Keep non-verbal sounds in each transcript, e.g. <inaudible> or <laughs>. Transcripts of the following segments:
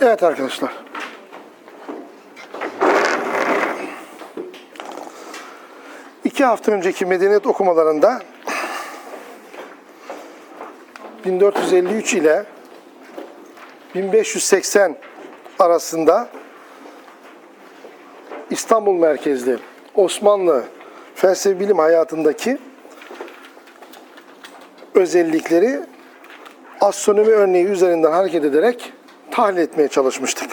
Evet arkadaşlar. İki hafta önceki medeniyet okumalarında 1453 ile 1580 arasında İstanbul merkezli Osmanlı felsefe bilim hayatındaki özellikleri astronomi örneği üzerinden hareket ederek tahlil etmeye çalışmıştık.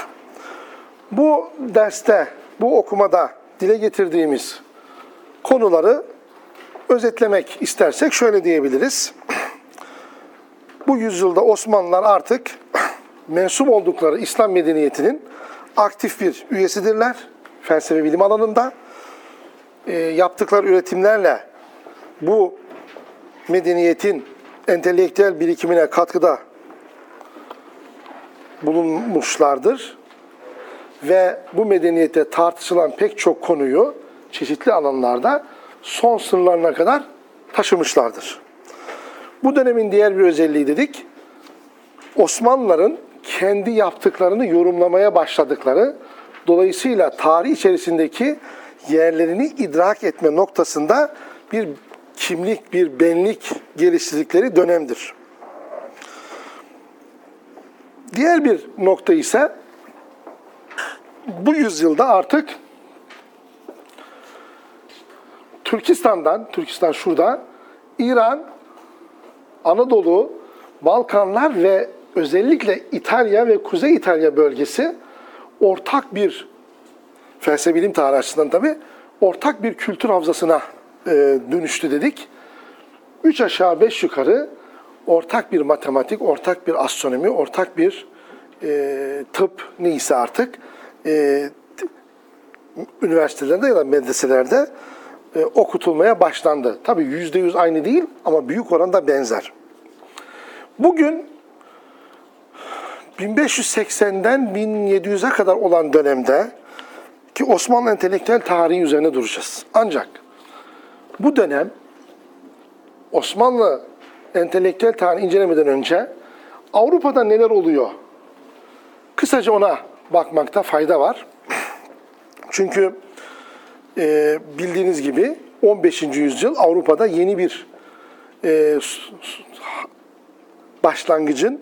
Bu derste, bu okumada dile getirdiğimiz konuları özetlemek istersek şöyle diyebiliriz. Bu yüzyılda Osmanlılar artık mensup oldukları İslam medeniyetinin aktif bir üyesidirler. Felsefe bilim alanında e, yaptıkları üretimlerle bu medeniyetin entelektüel birikimine katkıda bulunmuşlardır. Ve bu medeniyette tartışılan pek çok konuyu çeşitli alanlarda son sınırlarına kadar taşımışlardır. Bu dönemin diğer bir özelliği dedik, Osmanlıların kendi yaptıklarını yorumlamaya başladıkları, dolayısıyla tarih içerisindeki yerlerini idrak etme noktasında bir kimlik, bir benlik geliştirdikleri dönemdir. Diğer bir nokta ise bu yüzyılda artık Türkistan'dan, Türkistan şurada, İran, Anadolu, Balkanlar ve özellikle İtalya ve Kuzey İtalya bölgesi ortak bir felsefe bilim tarihi açısından tabi ortak bir kültür havzasına e, dönüştü dedik. Üç aşağı beş yukarı ortak bir matematik, ortak bir astronomi, ortak bir e, tıp neyse artık e, üniversitelerde ya da medreselerde e, okutulmaya başlandı. Tabii yüzde yüz aynı değil ama büyük oranda benzer. Bugün 1580'den 1700'e kadar olan dönemde ki Osmanlı entelektüel tarihi üzerine duracağız. Ancak bu dönem Osmanlı entelektüel tarihi incelemeden önce Avrupa'da neler oluyor? Kısaca ona bakmakta fayda var. Çünkü e, bildiğiniz gibi 15. yüzyıl Avrupa'da yeni bir e, başlangıcın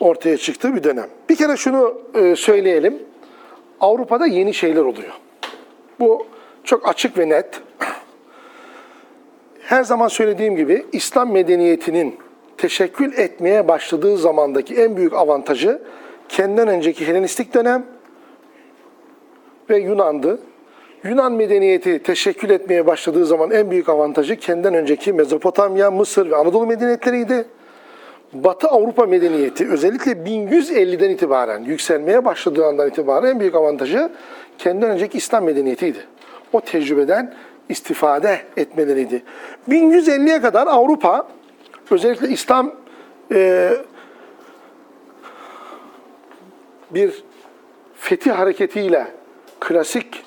ortaya çıktığı bir dönem. Bir kere şunu e, söyleyelim. Avrupa'da yeni şeyler oluyor. Bu çok açık ve net. Her zaman söylediğim gibi İslam medeniyetinin teşekkül etmeye başladığı zamandaki en büyük avantajı kendinden önceki Helenistik dönem ve Yunan'dı. Yunan medeniyeti teşekkül etmeye başladığı zaman en büyük avantajı kendinden önceki Mezopotamya, Mısır ve Anadolu medeniyetleriydi. Batı Avrupa medeniyeti özellikle 1150'den itibaren yükselmeye başladığı andan itibaren en büyük avantajı kendinden önceki İslam medeniyetiydi. O tecrübeden istifade etmeleriydi. 1150'ye kadar Avrupa özellikle İslam e, bir fetih hareketiyle klasik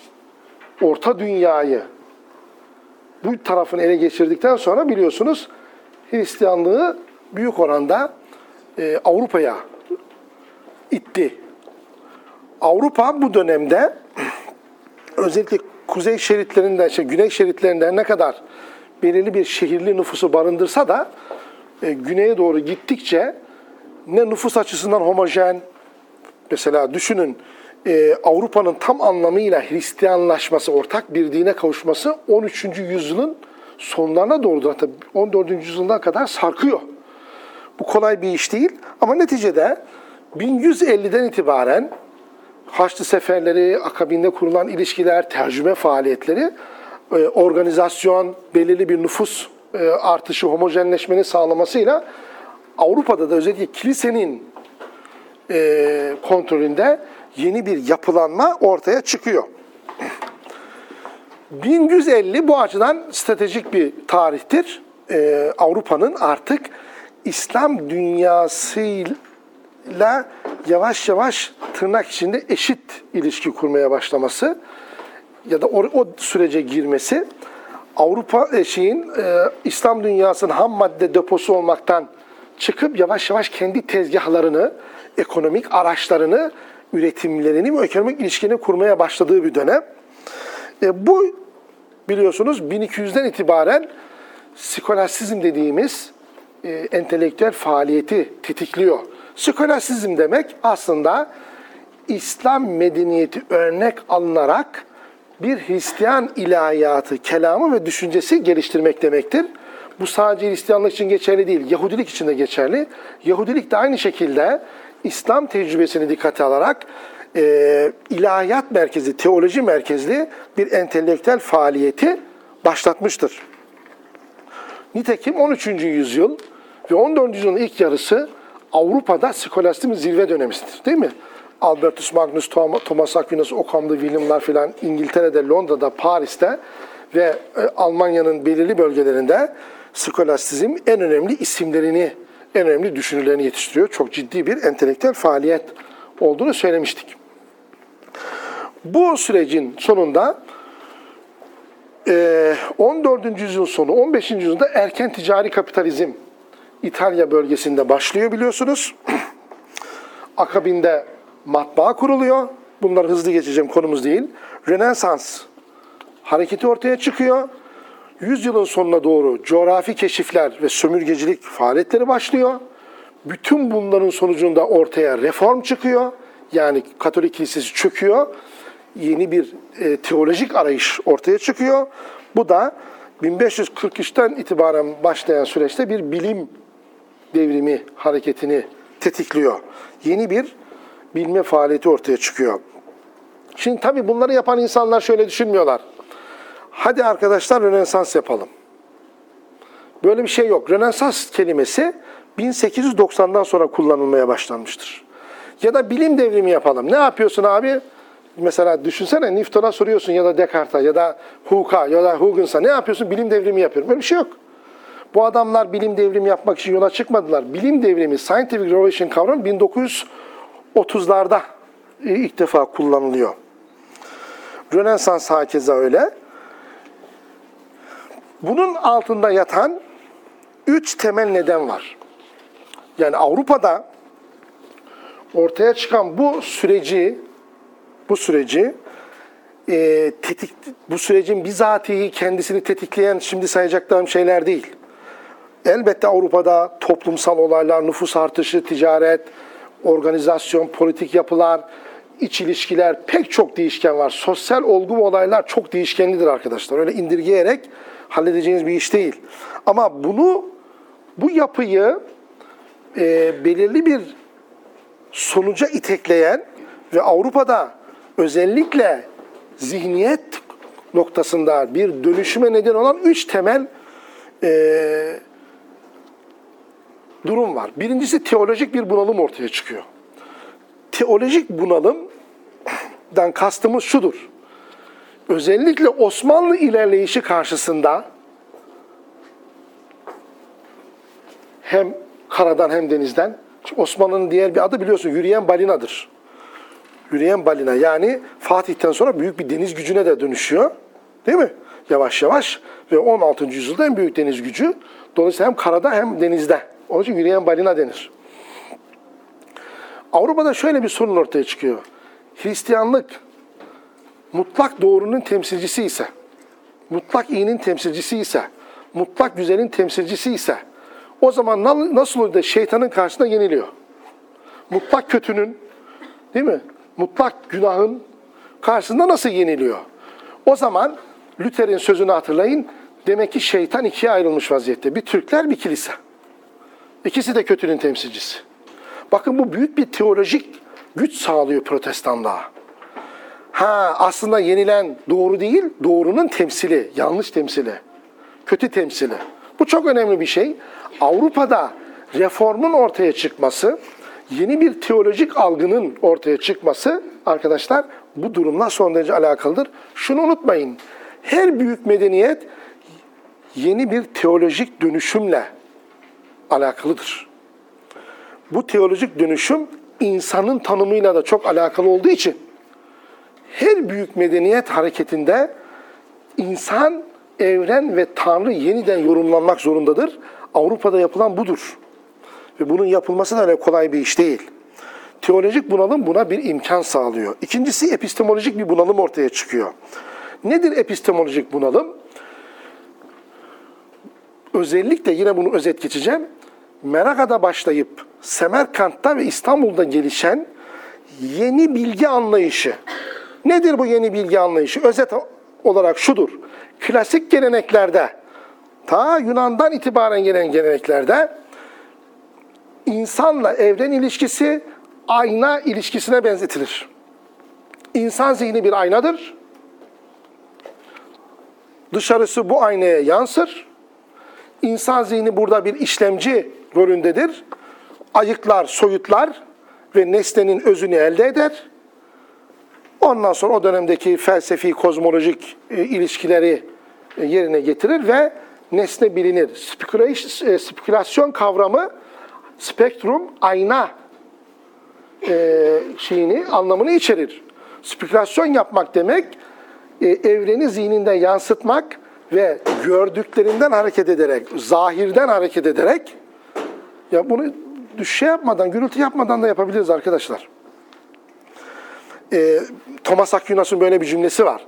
orta dünyayı bu tarafını ele geçirdikten sonra biliyorsunuz Hristiyanlığı büyük oranda e, Avrupa'ya itti. Avrupa bu dönemde <clears throat> özellikle kuzey şeritlerinden, şey, güney şeritlerinden ne kadar belirli bir şehirli nüfusu barındırsa da e, güneye doğru gittikçe ne nüfus açısından homojen, mesela düşünün e, Avrupa'nın tam anlamıyla Hristiyanlaşması, ortak bir dine kavuşması 13. yüzyılın sonlarına doğru hatta 14. yüzyılına kadar sarkıyor. Bu kolay bir iş değil ama neticede 1150'den itibaren Haçlı seferleri, akabinde kurulan ilişkiler, tercüme faaliyetleri, e, organizasyon, belirli bir nüfus e, artışı, homojenleşmenin sağlamasıyla Avrupa'da da özellikle kilisenin e, kontrolünde yeni bir yapılanma ortaya çıkıyor. 1150 bu açıdan stratejik bir tarihtir. Avrupa'nın artık İslam dünyasıyla yavaş yavaş tırnak içinde eşit ilişki kurmaya başlaması ya da o, o sürece girmesi Avrupa şeyin e, İslam dünyasının ham madde deposu olmaktan çıkıp yavaş yavaş kendi tezgahlarını, ekonomik araçlarını, üretimlerini ve ekonomik ilişkilerini kurmaya başladığı bir dönem. E, bu biliyorsunuz 1200'den itibaren skolasizm dediğimiz e, entelektüel faaliyeti tetikliyor. Skolasizm demek aslında İslam medeniyeti örnek alınarak bir Hristiyan ilahiyatı, kelamı ve düşüncesi geliştirmek demektir. Bu sadece Hristiyanlık için geçerli değil, Yahudilik için de geçerli. Yahudilik de aynı şekilde İslam tecrübesini dikkate alarak e, ilahiyat merkezi, teoloji merkezli bir entelektüel faaliyeti başlatmıştır. Nitekim 13. yüzyıl ve 14. yüzyılın ilk yarısı Avrupa'da skolastik zirve dönemidir. Değil mi? Albertus Magnus, Thomas Aquinas, Occam'da William'lar filan İngiltere'de, Londra'da, Paris'te ve e, Almanya'nın belirli bölgelerinde skolastizm en önemli isimlerini, en önemli düşünürlerini yetiştiriyor. Çok ciddi bir entelektüel faaliyet olduğunu söylemiştik. Bu sürecin sonunda 14. E, yüzyıl sonu, 15. yüzyılda erken ticari kapitalizm İtalya bölgesinde başlıyor biliyorsunuz. <clears throat> Akabinde matbaa kuruluyor. Bunları hızlı geçeceğim konumuz değil. Rönesans hareketi ortaya çıkıyor. Yüzyılın sonuna doğru coğrafi keşifler ve sömürgecilik faaliyetleri başlıyor. Bütün bunların sonucunda ortaya reform çıkıyor. Yani Katolik Kilisesi çöküyor. Yeni bir e, teolojik arayış ortaya çıkıyor. Bu da 1543'ten itibaren başlayan süreçte bir bilim devrimi hareketini tetikliyor. Yeni bir bilme faaliyeti ortaya çıkıyor. Şimdi tabii bunları yapan insanlar şöyle düşünmüyorlar. Hadi arkadaşlar Rönesans yapalım. Böyle bir şey yok. Rönesans kelimesi 1890'dan sonra kullanılmaya başlanmıştır. Ya da bilim devrimi yapalım. Ne yapıyorsun abi? Mesela düşünsene Newton'a soruyorsun ya da Descartes'a ya da Hooke'a ya da Huygens ne yapıyorsun? Bilim devrimi yapıyorum. Böyle bir şey yok. Bu adamlar bilim devrimi yapmak için yola çıkmadılar. Bilim devrimi, scientific revolution kavramı 1930'larda ilk defa kullanılıyor. Rönesans hakeza öyle. Bunun altında yatan üç temel neden var. Yani Avrupa'da ortaya çıkan bu süreci bu süreci e, tetik bu sürecin bizatihi kendisini tetikleyen şimdi sayacaklarım şeyler değil. Elbette Avrupa'da toplumsal olaylar, nüfus artışı, ticaret, organizasyon, politik yapılar, iç ilişkiler pek çok değişken var. Sosyal olgu ve olaylar çok değişkenlidir arkadaşlar. Öyle indirgeyerek halledeceğiniz bir iş değil. Ama bunu, bu yapıyı e, belirli bir sonuca itekleyen ve Avrupa'da özellikle zihniyet noktasında bir dönüşüme neden olan üç temel e, durum var. Birincisi teolojik bir bunalım ortaya çıkıyor. Teolojik bunalımdan kastımız şudur. Özellikle Osmanlı ilerleyişi karşısında hem karadan hem denizden Osmanlı'nın diğer bir adı biliyorsun yürüyen balinadır. Yürüyen balina yani Fatih'ten sonra büyük bir deniz gücüne de dönüşüyor. Değil mi? Yavaş yavaş ve 16. yüzyılda en büyük deniz gücü. Dolayısıyla hem karada hem denizde. Onun için yürüyen balina denir. Avrupa'da şöyle bir sorun ortaya çıkıyor. Hristiyanlık mutlak doğrunun temsilcisi ise, mutlak iyinin temsilcisi ise, mutlak güzelin temsilcisi ise o zaman nasıl oluyor da şeytanın karşısında yeniliyor? Mutlak kötünün, değil mi? Mutlak günahın karşısında nasıl yeniliyor? O zaman Luther'in sözünü hatırlayın. Demek ki şeytan ikiye ayrılmış vaziyette. Bir Türkler, bir kilise. İkisi de kötünün temsilcisi. Bakın bu büyük bir teolojik güç sağlıyor protestanlığa. Ha aslında yenilen doğru değil, doğrunun temsili, yanlış temsili, kötü temsili. Bu çok önemli bir şey. Avrupa'da reformun ortaya çıkması, yeni bir teolojik algının ortaya çıkması arkadaşlar bu durumla son derece alakalıdır. Şunu unutmayın. Her büyük medeniyet yeni bir teolojik dönüşümle alakalıdır. Bu teolojik dönüşüm insanın tanımıyla da çok alakalı olduğu için her büyük medeniyet hareketinde insan, evren ve Tanrı yeniden yorumlanmak zorundadır. Avrupa'da yapılan budur. Ve bunun yapılması da öyle kolay bir iş değil. Teolojik bunalım buna bir imkan sağlıyor. İkincisi epistemolojik bir bunalım ortaya çıkıyor. Nedir epistemolojik bunalım? Özellikle yine bunu özet geçeceğim. Meraka'da başlayıp Semerkant'ta ve İstanbul'da gelişen yeni bilgi anlayışı. Nedir bu yeni bilgi anlayışı? Özet olarak şudur. Klasik geleneklerde, ta Yunan'dan itibaren gelen geleneklerde insanla evren ilişkisi ayna ilişkisine benzetilir. İnsan zihni bir aynadır. Dışarısı bu aynaya yansır. İnsan zihni burada bir işlemci rolündedir. Ayıklar, soyutlar ve nesnenin özünü elde eder. Ondan sonra o dönemdeki felsefi, kozmolojik e, ilişkileri e, yerine getirir ve nesne bilinir. Spekülasyon, kavramı spektrum, ayna e, şeyini, anlamını içerir. Spekülasyon yapmak demek, e, evreni zihninde yansıtmak ve gördüklerinden hareket ederek, zahirden hareket ederek, ya bunu şey yapmadan, gürültü yapmadan da yapabiliriz arkadaşlar. E, Thomas Aquinas'ın böyle bir cümlesi var.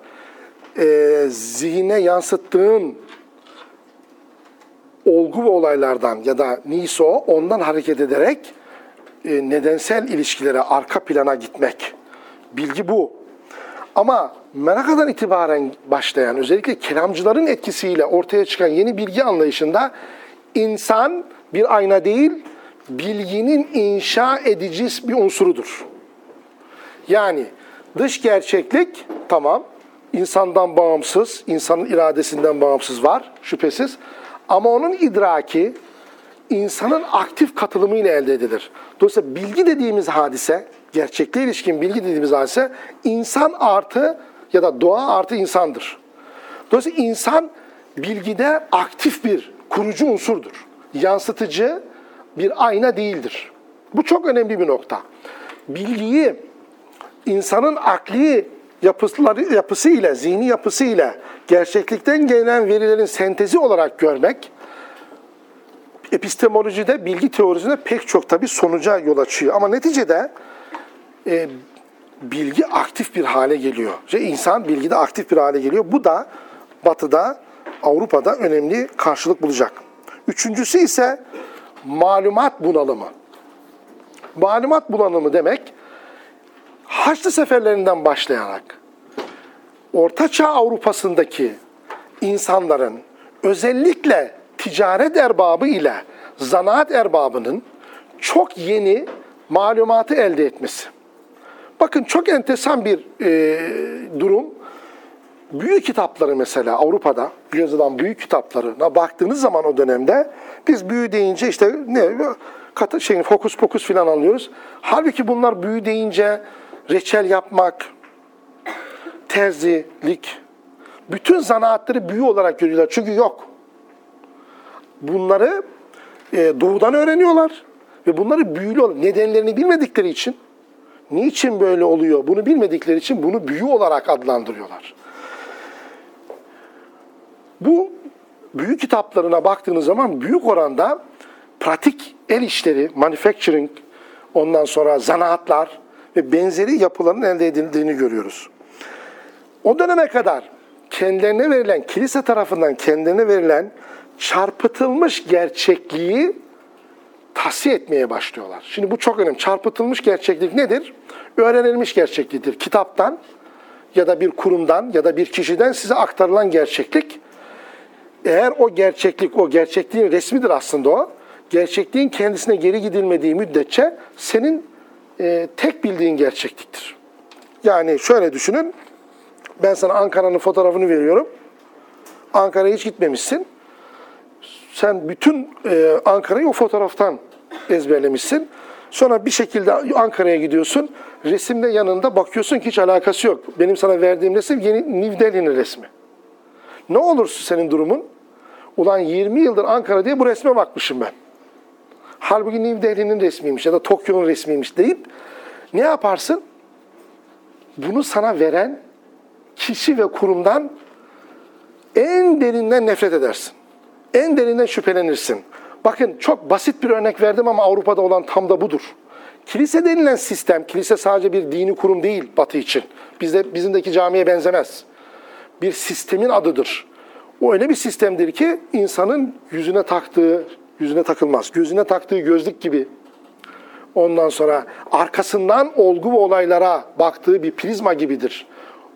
E, zihine yansıttığın olgu ve olaylardan ya da neyse o, ondan hareket ederek e, nedensel ilişkilere arka plana gitmek. Bilgi bu. Ama Meraka'dan itibaren başlayan, özellikle kelamcıların etkisiyle ortaya çıkan yeni bilgi anlayışında insan bir ayna değil, bilginin inşa edici bir unsurudur. Yani dış gerçeklik tamam, insandan bağımsız, insanın iradesinden bağımsız var şüphesiz. Ama onun idraki insanın aktif katılımıyla elde edilir. Dolayısıyla bilgi dediğimiz hadise, gerçekliğe ilişkin bilgi dediğimiz hadise insan artı ya da doğa artı insandır. Dolayısıyla insan bilgide aktif bir kurucu unsurdur. Yansıtıcı bir ayna değildir. Bu çok önemli bir nokta. Bilgiyi insanın akli yapıları, yapısı ile, zihni yapısı ile gerçeklikten gelen verilerin sentezi olarak görmek, epistemolojide, bilgi teorisinde pek çok tabi sonuca yol açıyor. Ama neticede e, bilgi aktif bir hale geliyor. İşte insan bilgide aktif bir hale geliyor. Bu da Batı'da, Avrupa'da önemli karşılık bulacak. Üçüncüsü ise malumat bunalımı. Malumat bunalımı demek, Haçlı seferlerinden başlayarak Ortaçağ Avrupa'sındaki insanların özellikle ticaret erbabı ile zanaat erbabının çok yeni malumatı elde etmesi. Bakın çok enteresan bir e, durum. Büyük kitapları mesela Avrupa'da yazılan büyük kitaplarına baktığınız zaman o dönemde biz büyü deyince işte ne katı şeyin fokus pokus filan anlıyoruz. Halbuki bunlar büyü deyince reçel yapmak, terzilik, bütün zanaatları büyü olarak görüyorlar. Çünkü yok. Bunları e, doğudan öğreniyorlar ve bunları büyülü olarak, nedenlerini bilmedikleri için, niçin böyle oluyor bunu bilmedikleri için bunu büyü olarak adlandırıyorlar. Bu büyü kitaplarına baktığınız zaman büyük oranda pratik el işleri, manufacturing, ondan sonra zanaatlar ve benzeri yapıların elde edildiğini görüyoruz. O döneme kadar kendilerine verilen, kilise tarafından kendilerine verilen çarpıtılmış gerçekliği tahsiye etmeye başlıyorlar. Şimdi bu çok önemli. Çarpıtılmış gerçeklik nedir? Öğrenilmiş gerçekliktir. Kitaptan ya da bir kurumdan ya da bir kişiden size aktarılan gerçeklik. Eğer o gerçeklik, o gerçekliğin resmidir aslında o. Gerçekliğin kendisine geri gidilmediği müddetçe senin e, tek bildiğin gerçekliktir. Yani şöyle düşünün. Ben sana Ankara'nın fotoğrafını veriyorum. Ankara'ya hiç gitmemişsin. Sen bütün e, Ankara'yı o fotoğraftan ezberlemişsin. Sonra bir şekilde Ankara'ya gidiyorsun. Resimde yanında bakıyorsun ki hiç alakası yok. Benim sana verdiğim resim yeni New Delhi'nin resmi. Ne olursa senin durumun? Ulan 20 yıldır Ankara diye bu resme bakmışım ben. Halbuki New Delhi'nin resmiymiş ya da Tokyo'nun resmiymiş deyip ne yaparsın? Bunu sana veren kişi ve kurumdan en derinden nefret edersin. En derinden şüphelenirsin. Bakın çok basit bir örnek verdim ama Avrupa'da olan tam da budur. Kilise denilen sistem, kilise sadece bir dini kurum değil Batı için. Bizde bizimdeki camiye benzemez. Bir sistemin adıdır. O öyle bir sistemdir ki insanın yüzüne taktığı, yüzüne takılmaz, gözüne taktığı gözlük gibi Ondan sonra arkasından olgu ve olaylara baktığı bir prizma gibidir.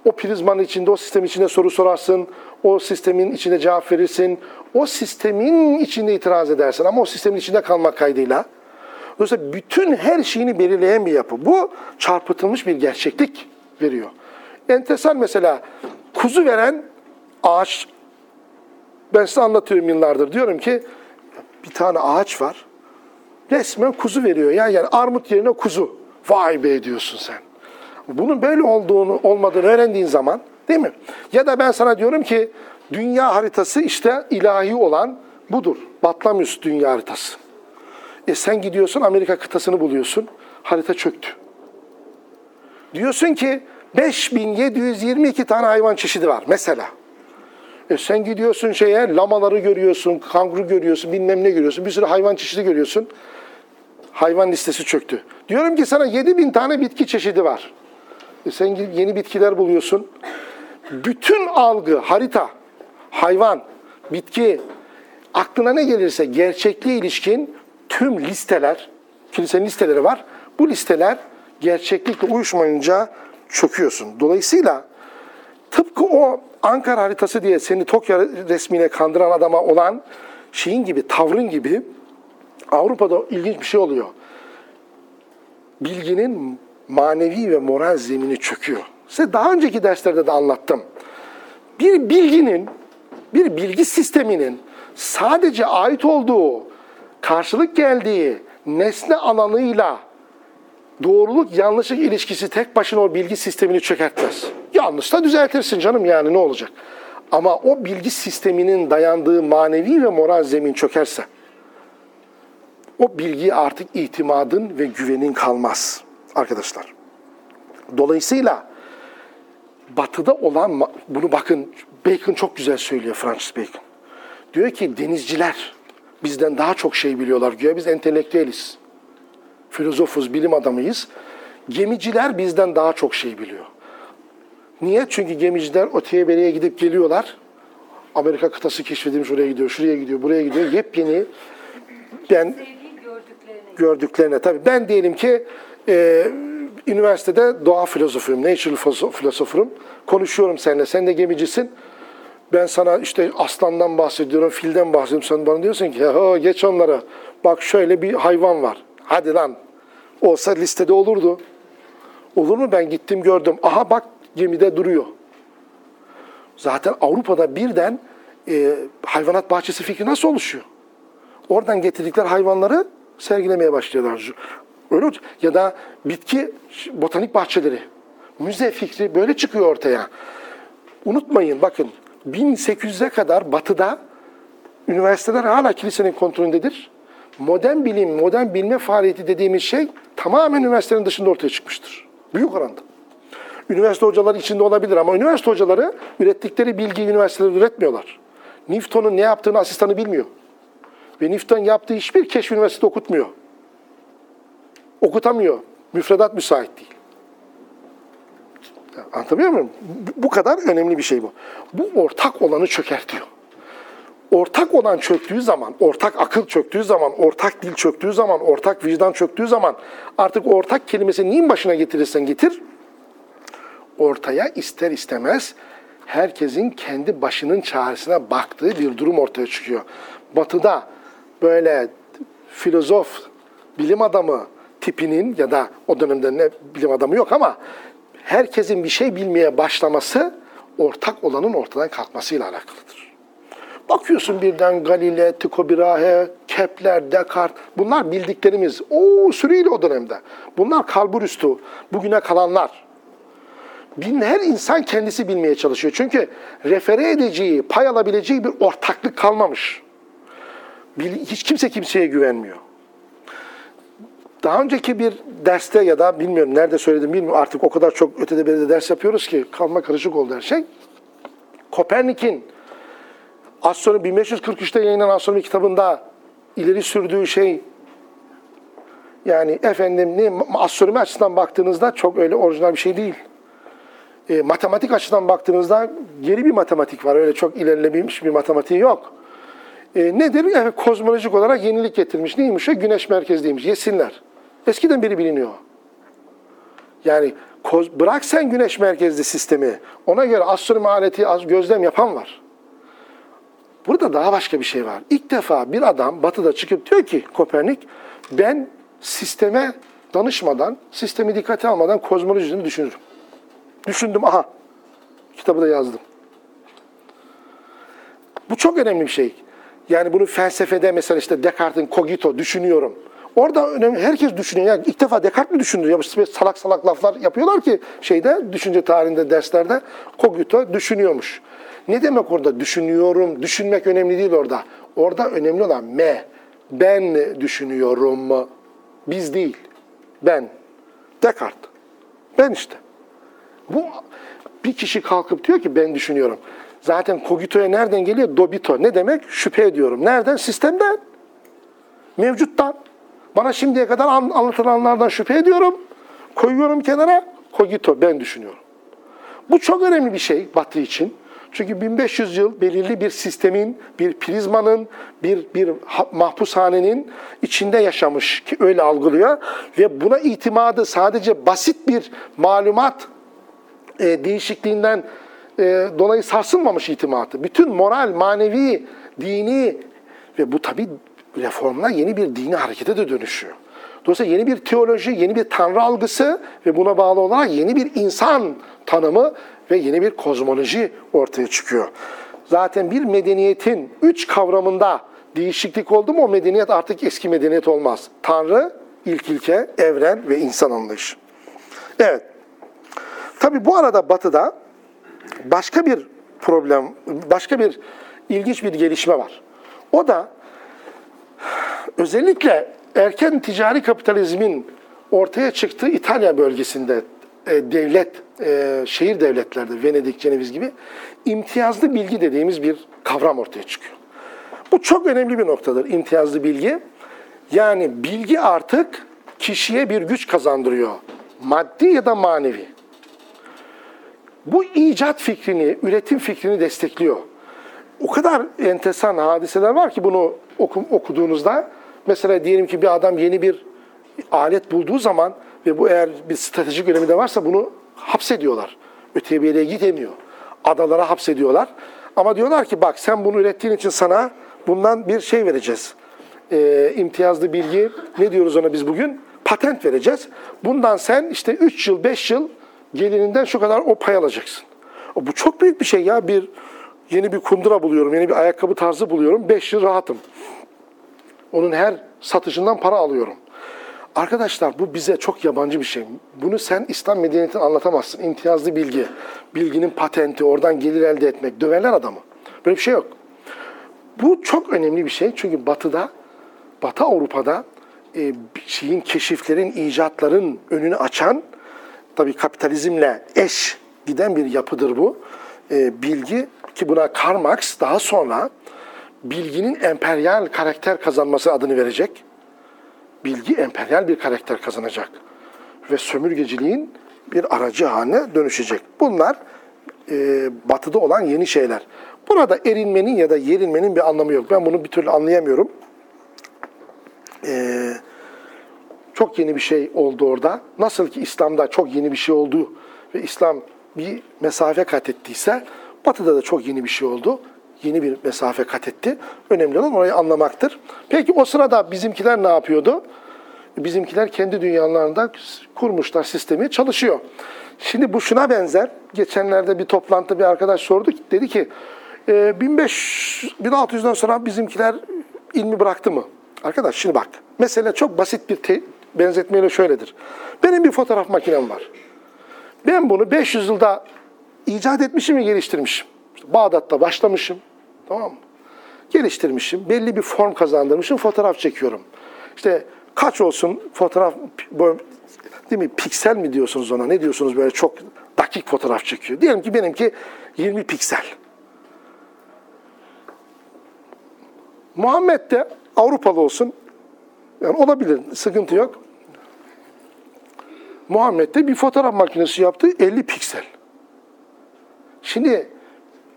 O prizmanın içinde, o sistem içinde soru sorarsın, o sistemin içinde cevap verirsin, o sistemin içinde itiraz edersin ama o sistemin içinde kalmak kaydıyla. Dolayısıyla bütün her şeyini belirleyen bir yapı. Bu çarpıtılmış bir gerçeklik veriyor. Enteresan mesela kuzu veren ağaç, ben size anlatıyorum yıllardır. Diyorum ki bir tane ağaç var, resmen kuzu veriyor. Ya yani armut yerine kuzu. Vay be diyorsun sen. Bunun böyle olduğunu olmadığını öğrendiğin zaman değil mi? Ya da ben sana diyorum ki dünya haritası işte ilahi olan budur. Batlamyus dünya haritası. E sen gidiyorsun Amerika kıtasını buluyorsun. Harita çöktü. Diyorsun ki 5722 tane hayvan çeşidi var mesela. E sen gidiyorsun şeye lamaları görüyorsun, kanguru görüyorsun, bilmem ne görüyorsun. Bir sürü hayvan çeşidi görüyorsun. Hayvan listesi çöktü. Diyorum ki sana 7000 tane bitki çeşidi var. E sen yeni bitkiler buluyorsun. Bütün algı, harita, hayvan, bitki, aklına ne gelirse gerçekliğe ilişkin tüm listeler, kilisenin listeleri var. Bu listeler gerçeklikle uyuşmayınca çöküyorsun. Dolayısıyla tıpkı o Ankara haritası diye seni Tokyo resmine kandıran adama olan şeyin gibi, tavrın gibi Avrupa'da ilginç bir şey oluyor. Bilginin manevi ve moral zemini çöküyor. Size daha önceki derslerde de anlattım. Bir bilginin, bir bilgi sisteminin sadece ait olduğu, karşılık geldiği nesne alanıyla doğruluk yanlışlık ilişkisi tek başına o bilgi sistemini çökertmez. Yanlış da düzeltirsin canım yani ne olacak? Ama o bilgi sisteminin dayandığı manevi ve moral zemin çökerse o bilgiye artık itimadın ve güvenin kalmaz arkadaşlar. Dolayısıyla batıda olan, bunu bakın Bacon çok güzel söylüyor Francis Bacon. Diyor ki denizciler bizden daha çok şey biliyorlar. Güya biz entelektüeliz. Filozofuz, bilim adamıyız. Gemiciler bizden daha çok şey biliyor. Niye? Çünkü gemiciler öteye beriye gidip geliyorlar. Amerika kıtası keşfedilmiş oraya gidiyor, şuraya gidiyor, buraya gidiyor. Yepyeni ben gördüklerine. Tabii ben diyelim ki e, üniversitede doğa filozofuyum, natural filozofuyum. Konuşuyorum seninle, sen de gemicisin. Ben sana işte aslandan bahsediyorum, filden bahsediyorum. Sen bana diyorsun ki geç onlara. Bak şöyle bir hayvan var. Hadi lan. Olsa listede olurdu. Olur mu? Ben gittim gördüm. Aha bak gemide duruyor. Zaten Avrupa'da birden e, hayvanat bahçesi fikri nasıl oluşuyor? Oradan getirdikleri hayvanları sergilemeye başlıyorlar. Öyle. Ya da bitki botanik bahçeleri. Müze fikri böyle çıkıyor ortaya. Unutmayın bakın 1800'e kadar batıda üniversiteler hala kilisenin kontrolündedir. Modern bilim, modern bilme faaliyeti dediğimiz şey tamamen üniversitenin dışında ortaya çıkmıştır. Büyük oranda. Üniversite hocaları içinde olabilir ama üniversite hocaları ürettikleri bilgiyi üniversitelerde üretmiyorlar. Newton'un ne yaptığını asistanı bilmiyor. Ve Newton yaptığı hiçbir keşf üniversitede okutmuyor. Okutamıyor. Müfredat müsait değil. Anlatabiliyor muyum? Bu kadar önemli bir şey bu. Bu ortak olanı çökertiyor. Ortak olan çöktüğü zaman, ortak akıl çöktüğü zaman, ortak dil çöktüğü zaman, ortak vicdan çöktüğü zaman artık ortak kelimesi neyin başına getirirsen getir, ortaya ister istemez herkesin kendi başının çaresine baktığı bir durum ortaya çıkıyor. Batı'da böyle filozof, bilim adamı tipinin ya da o dönemde ne bilim adamı yok ama herkesin bir şey bilmeye başlaması ortak olanın ortadan kalkmasıyla alakalıdır. Bakıyorsun birden Galile, Tycho Brahe, Kepler, Descartes bunlar bildiklerimiz. O sürüyle o dönemde. Bunlar kalburüstü. Bugüne kalanlar. Her insan kendisi bilmeye çalışıyor. Çünkü refere edeceği, pay alabileceği bir ortaklık kalmamış. Hiç kimse kimseye güvenmiyor. Daha önceki bir derste ya da bilmiyorum nerede söyledim bilmiyorum artık o kadar çok ötede beride ders yapıyoruz ki kalma karışık oldu her şey. Kopernik'in astronomi 1543'te yayınlanan astronomi kitabında ileri sürdüğü şey yani efendim ne astronomi açısından baktığınızda çok öyle orijinal bir şey değil. E, matematik açıdan baktığınızda geri bir matematik var. Öyle çok ilerlemiş bir matematiği yok. E, nedir? Evet, kozmolojik olarak yenilik getirmiş. Neymiş o? Güneş merkezliymiş. Yesinler. Eskiden beri biliniyor. Yani koz, bırak sen güneş merkezli sistemi. Ona göre astronomi aleti gözlem yapan var. Burada daha başka bir şey var. İlk defa bir adam batıda çıkıp diyor ki Kopernik ben sisteme danışmadan, sistemi dikkate almadan kozmolojisini düşünürüm. Düşündüm aha. Kitabı da yazdım. Bu çok önemli bir şey. Yani bunu felsefede mesela işte Descartes'in cogito düşünüyorum. Orada önemli, herkes düşünüyor. Yani ilk defa Descartes mi düşündü? Ya böyle salak salak laflar yapıyorlar ki şeyde, düşünce tarihinde, derslerde cogito düşünüyormuş. Ne demek orada düşünüyorum? Düşünmek önemli değil orada. Orada önemli olan me. Ben düşünüyorum. Biz değil. Ben. Descartes. Ben işte. Bu bir kişi kalkıp diyor ki ben düşünüyorum. Zaten kogitoya nereden geliyor? Dobito. Ne demek? Şüphe ediyorum. Nereden? Sistemden. Mevcuttan. Bana şimdiye kadar an- anlatılanlardan şüphe ediyorum. Koyuyorum kenara. Kogito. Ben düşünüyorum. Bu çok önemli bir şey Batı için. Çünkü 1500 yıl belirli bir sistemin, bir prizmanın, bir bir ha- mahpushanenin içinde yaşamış ki öyle algılıyor ve buna itimadı sadece basit bir malumat e, değişikliğinden e, dolayı sarsılmamış itimatı. Bütün moral, manevi, dini ve bu tabi reformla yeni bir dini harekete de dönüşüyor. Dolayısıyla yeni bir teoloji, yeni bir tanrı algısı ve buna bağlı olarak yeni bir insan tanımı ve yeni bir kozmoloji ortaya çıkıyor. Zaten bir medeniyetin üç kavramında değişiklik oldu mu o medeniyet artık eski medeniyet olmaz. Tanrı, ilk ilke, evren ve insan anlayışı. Evet. Tabi bu arada Batı'da başka bir problem, başka bir ilginç bir gelişme var. O da özellikle erken ticari kapitalizmin ortaya çıktığı İtalya bölgesinde e, devlet, e, şehir devletlerde, Venedik, Ceneviz gibi imtiyazlı bilgi dediğimiz bir kavram ortaya çıkıyor. Bu çok önemli bir noktadır, imtiyazlı bilgi. Yani bilgi artık kişiye bir güç kazandırıyor. Maddi ya da manevi. Bu icat fikrini, üretim fikrini destekliyor. O kadar enteresan hadiseler var ki bunu oku, okuduğunuzda. Mesela diyelim ki bir adam yeni bir alet bulduğu zaman ve bu eğer bir stratejik önemi de varsa bunu hapsediyorlar. Öteye bir yere gidemiyor. Adalara hapsediyorlar. Ama diyorlar ki bak sen bunu ürettiğin için sana bundan bir şey vereceğiz. Ee, imtiyazlı bilgi, ne diyoruz ona biz bugün? Patent vereceğiz. Bundan sen işte 3 yıl, 5 yıl gelirinden şu kadar o pay alacaksın. O, bu çok büyük bir şey ya. Bir yeni bir kundura buluyorum, yeni bir ayakkabı tarzı buluyorum. 5 yıl rahatım. Onun her satışından para alıyorum. Arkadaşlar bu bize çok yabancı bir şey. Bunu sen İslam medeniyetini anlatamazsın. İmtiyazlı bilgi, bilginin patenti, oradan gelir elde etmek. Döverler adamı. Böyle bir şey yok. Bu çok önemli bir şey. Çünkü Batı'da, Batı Avrupa'da e, şeyin keşiflerin, icatların önünü açan, tabii kapitalizmle eş giden bir yapıdır bu. E, bilgi ki buna Karl Marx daha sonra bilginin emperyal karakter kazanması adını verecek. Bilgi emperyal bir karakter kazanacak. Ve sömürgeciliğin bir aracı haline dönüşecek. Bunlar e, batıda olan yeni şeyler. Burada erinmenin ya da yerinmenin bir anlamı yok. Ben bunu bir türlü anlayamıyorum. E, çok yeni bir şey oldu orada. Nasıl ki İslam'da çok yeni bir şey oldu ve İslam bir mesafe kat ettiyse Batı'da da çok yeni bir şey oldu. Yeni bir mesafe kat etti. Önemli olan orayı anlamaktır. Peki o sırada bizimkiler ne yapıyordu? Bizimkiler kendi dünyalarında kurmuşlar sistemi, çalışıyor. Şimdi bu şuna benzer. Geçenlerde bir toplantıda bir arkadaş sordu. Dedi ki, e, 1500, 1600'den sonra bizimkiler ilmi bıraktı mı? Arkadaş şimdi bak. Mesele çok basit bir benzetmeyle şöyledir. Benim bir fotoğraf makinem var. Ben bunu 500 yılda icat etmişim ve geliştirmişim. Bağdat'ta başlamışım. Tamam mı? Geliştirmişim. Belli bir form kazandırmışım. Fotoğraf çekiyorum. İşte kaç olsun fotoğraf değil mi? Piksel mi diyorsunuz ona? Ne diyorsunuz böyle çok dakik fotoğraf çekiyor. Diyelim ki benimki 20 piksel. Muhammed de Avrupalı olsun. Yani olabilir, sıkıntı yok. Muhammed de bir fotoğraf makinesi yaptı, 50 piksel. Şimdi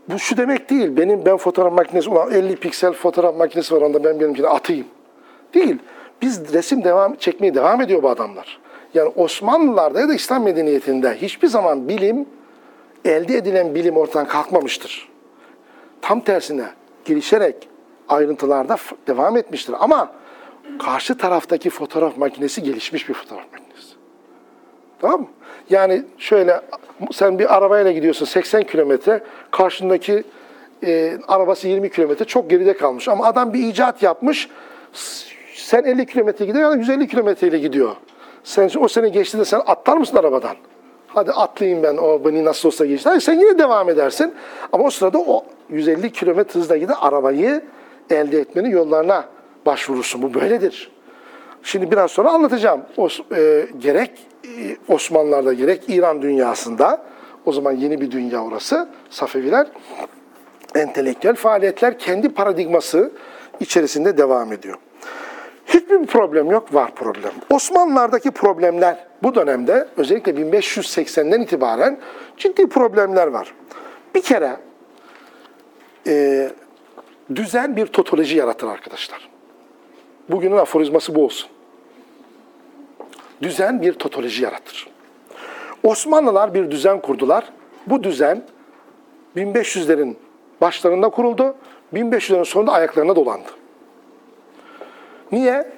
bu şu demek değil, benim ben fotoğraf makinesi, ulan 50 piksel fotoğraf makinesi var onda ben benimkini atayım. Değil. Biz resim devam çekmeye devam ediyor bu adamlar. Yani Osmanlılarda ya da İslam medeniyetinde hiçbir zaman bilim, elde edilen bilim ortadan kalkmamıştır. Tam tersine gelişerek ayrıntılarda devam etmiştir. Ama karşı taraftaki fotoğraf makinesi gelişmiş bir fotoğraf makinesi. Tamam mı? Yani şöyle sen bir arabayla gidiyorsun 80 kilometre, karşındaki e, arabası 20 kilometre çok geride kalmış. Ama adam bir icat yapmış, sen 50 kilometre gidiyor, adam 150 kilometreyle gidiyor. Sen o sene geçtiğinde sen atlar mısın arabadan? Hadi atlayayım ben o beni nasıl olsa geçti. Hayır, sen yine devam edersin. Ama o sırada o 150 kilometre hızla giden arabayı elde etmenin yollarına başvurursun. Bu böyledir. Şimdi biraz sonra anlatacağım. Os, e, gerek e, Osmanlılar'da gerek İran dünyasında, o zaman yeni bir dünya orası, Safeviler, entelektüel faaliyetler kendi paradigması içerisinde devam ediyor. Hiçbir problem yok, var problem. Osmanlılar'daki problemler bu dönemde özellikle 1580'den itibaren ciddi problemler var. Bir kere e, düzen bir totoloji yaratır arkadaşlar. Bugünün aforizması bu olsun. Düzen bir totoloji yaratır. Osmanlılar bir düzen kurdular. Bu düzen 1500'lerin başlarında kuruldu. 1500'lerin sonunda ayaklarına dolandı. Niye?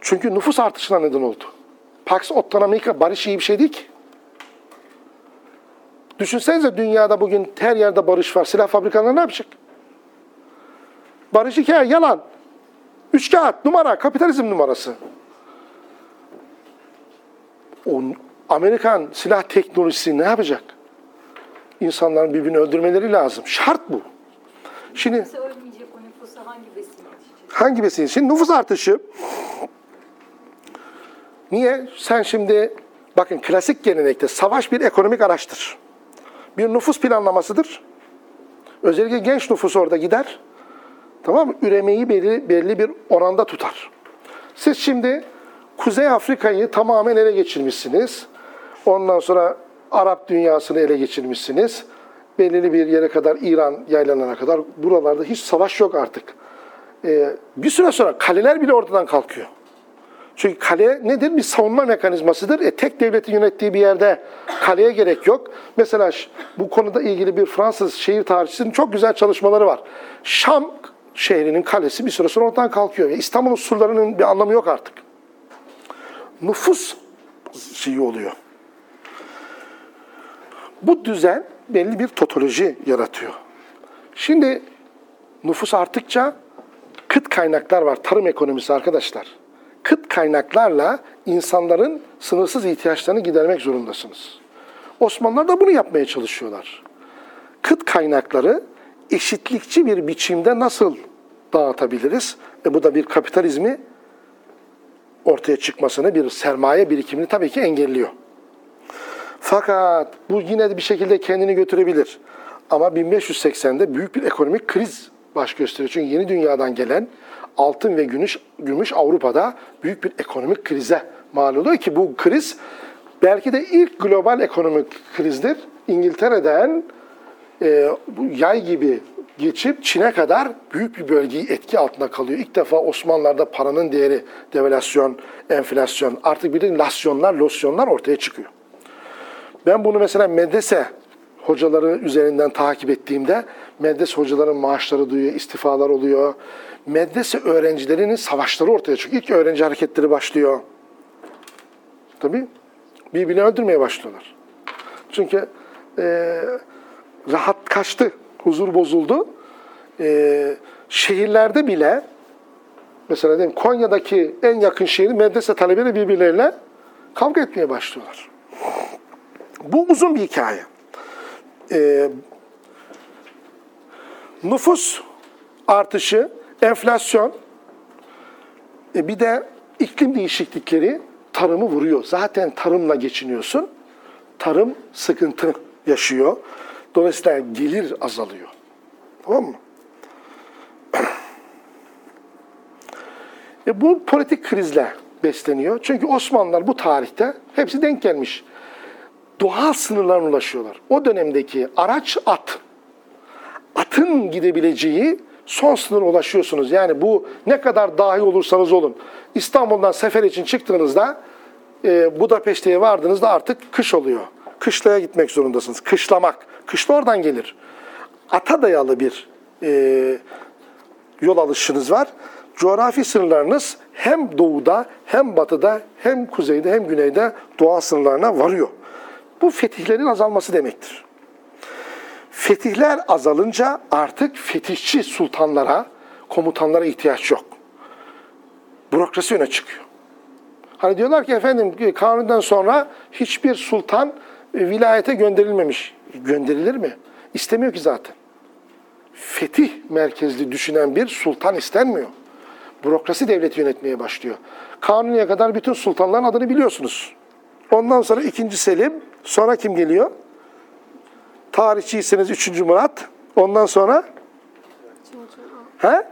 Çünkü nüfus artışına neden oldu. Pax Ottonamica barış iyi bir şey değil ki. Düşünsenize dünyada bugün her yerde barış var. Silah fabrikaları ne yapacak? Barış hikaye, yalan. Üç kağıt, numara, kapitalizm numarası. O Amerikan silah teknolojisi ne yapacak? İnsanların birbirini öldürmeleri lazım. Şart bu. Şimdi hangi besin hangi besin? Şimdi nüfus artışı. Niye? Sen şimdi bakın klasik gelenekte savaş bir ekonomik araçtır. Bir nüfus planlamasıdır. Özellikle genç nüfus orada gider. Tamam mı? Üremeyi belli, belli bir oranda tutar. Siz şimdi Kuzey Afrika'yı tamamen ele geçirmişsiniz. Ondan sonra Arap dünyasını ele geçirmişsiniz. Belirli bir yere kadar İran yaylanana kadar buralarda hiç savaş yok artık. Ee, bir süre sonra kaleler bile ortadan kalkıyor. Çünkü kale nedir? Bir savunma mekanizmasıdır. E, tek devletin yönettiği bir yerde kaleye gerek yok. Mesela bu konuda ilgili bir Fransız şehir tarihçisinin çok güzel çalışmaları var. Şam şehrinin kalesi bir süre sonra ortadan kalkıyor. Ve İstanbul'un surlarının bir anlamı yok artık. Nüfus şeyi oluyor. Bu düzen belli bir totoloji yaratıyor. Şimdi nüfus arttıkça kıt kaynaklar var. Tarım ekonomisi arkadaşlar. Kıt kaynaklarla insanların sınırsız ihtiyaçlarını gidermek zorundasınız. Osmanlılar da bunu yapmaya çalışıyorlar. Kıt kaynakları eşitlikçi bir biçimde nasıl dağıtabiliriz? E bu da bir kapitalizmi ortaya çıkmasını, bir sermaye birikimini tabii ki engelliyor. Fakat bu yine de bir şekilde kendini götürebilir. Ama 1580'de büyük bir ekonomik kriz baş gösteriyor. Çünkü yeni dünyadan gelen altın ve gümüş, gümüş Avrupa'da büyük bir ekonomik krize mal oluyor ki bu kriz belki de ilk global ekonomik krizdir. İngiltere'den e, yay gibi geçip Çin'e kadar büyük bir bölgeyi etki altında kalıyor. İlk defa Osmanlılar'da paranın değeri, devalüasyon, enflasyon, artık bir de lasyonlar, losyonlar ortaya çıkıyor. Ben bunu mesela medrese hocaları üzerinden takip ettiğimde medrese hocaların maaşları duyuyor, istifalar oluyor. Medrese öğrencilerinin savaşları ortaya çıkıyor. İlk öğrenci hareketleri başlıyor. Tabii birbirini öldürmeye başlıyorlar. Çünkü e, rahat kaçtı, huzur bozuldu. E, şehirlerde bile mesela diyelim Konya'daki en yakın şehir medrese talebeleri birbirleriyle kavga etmeye başlıyorlar. Bu uzun bir hikaye. Ee, nüfus artışı, enflasyon, e, bir de iklim değişiklikleri tarımı vuruyor. Zaten tarımla geçiniyorsun. Tarım sıkıntı yaşıyor. Dolayısıyla gelir azalıyor. Tamam mı? <clears throat> E bu politik krizle besleniyor. Çünkü Osmanlılar bu tarihte hepsi denk gelmiş. Doğal sınırlarına ulaşıyorlar. O dönemdeki araç at. Atın gidebileceği son sınıra ulaşıyorsunuz. Yani bu ne kadar dahi olursanız olun. İstanbul'dan sefer için çıktığınızda e, Budapeşte'ye vardığınızda artık kış oluyor. Kışlaya gitmek zorundasınız. Kışlamak. Kışla oradan gelir. Ata dayalı bir e, yol alışınız var. Coğrafi sınırlarınız hem doğuda hem batıda hem kuzeyde hem güneyde doğal sınırlarına varıyor. Bu fetihlerin azalması demektir. Fetihler azalınca artık fetihçi sultanlara, komutanlara ihtiyaç yok. Bürokrasi öne çıkıyor. Hani diyorlar ki efendim kanundan sonra hiçbir sultan e, vilayete gönderilmemiş. Gönderilir mi? İstemiyor ki zaten. Fetih merkezli düşünen bir sultan istenmiyor. Bürokrasi devleti yönetmeye başlıyor. Kanuni'ye kadar bütün sultanların adını biliyorsunuz. Ondan sonra 2. Selim, sonra kim geliyor? Tarihçiyseniz 3. Murat. Ondan sonra he?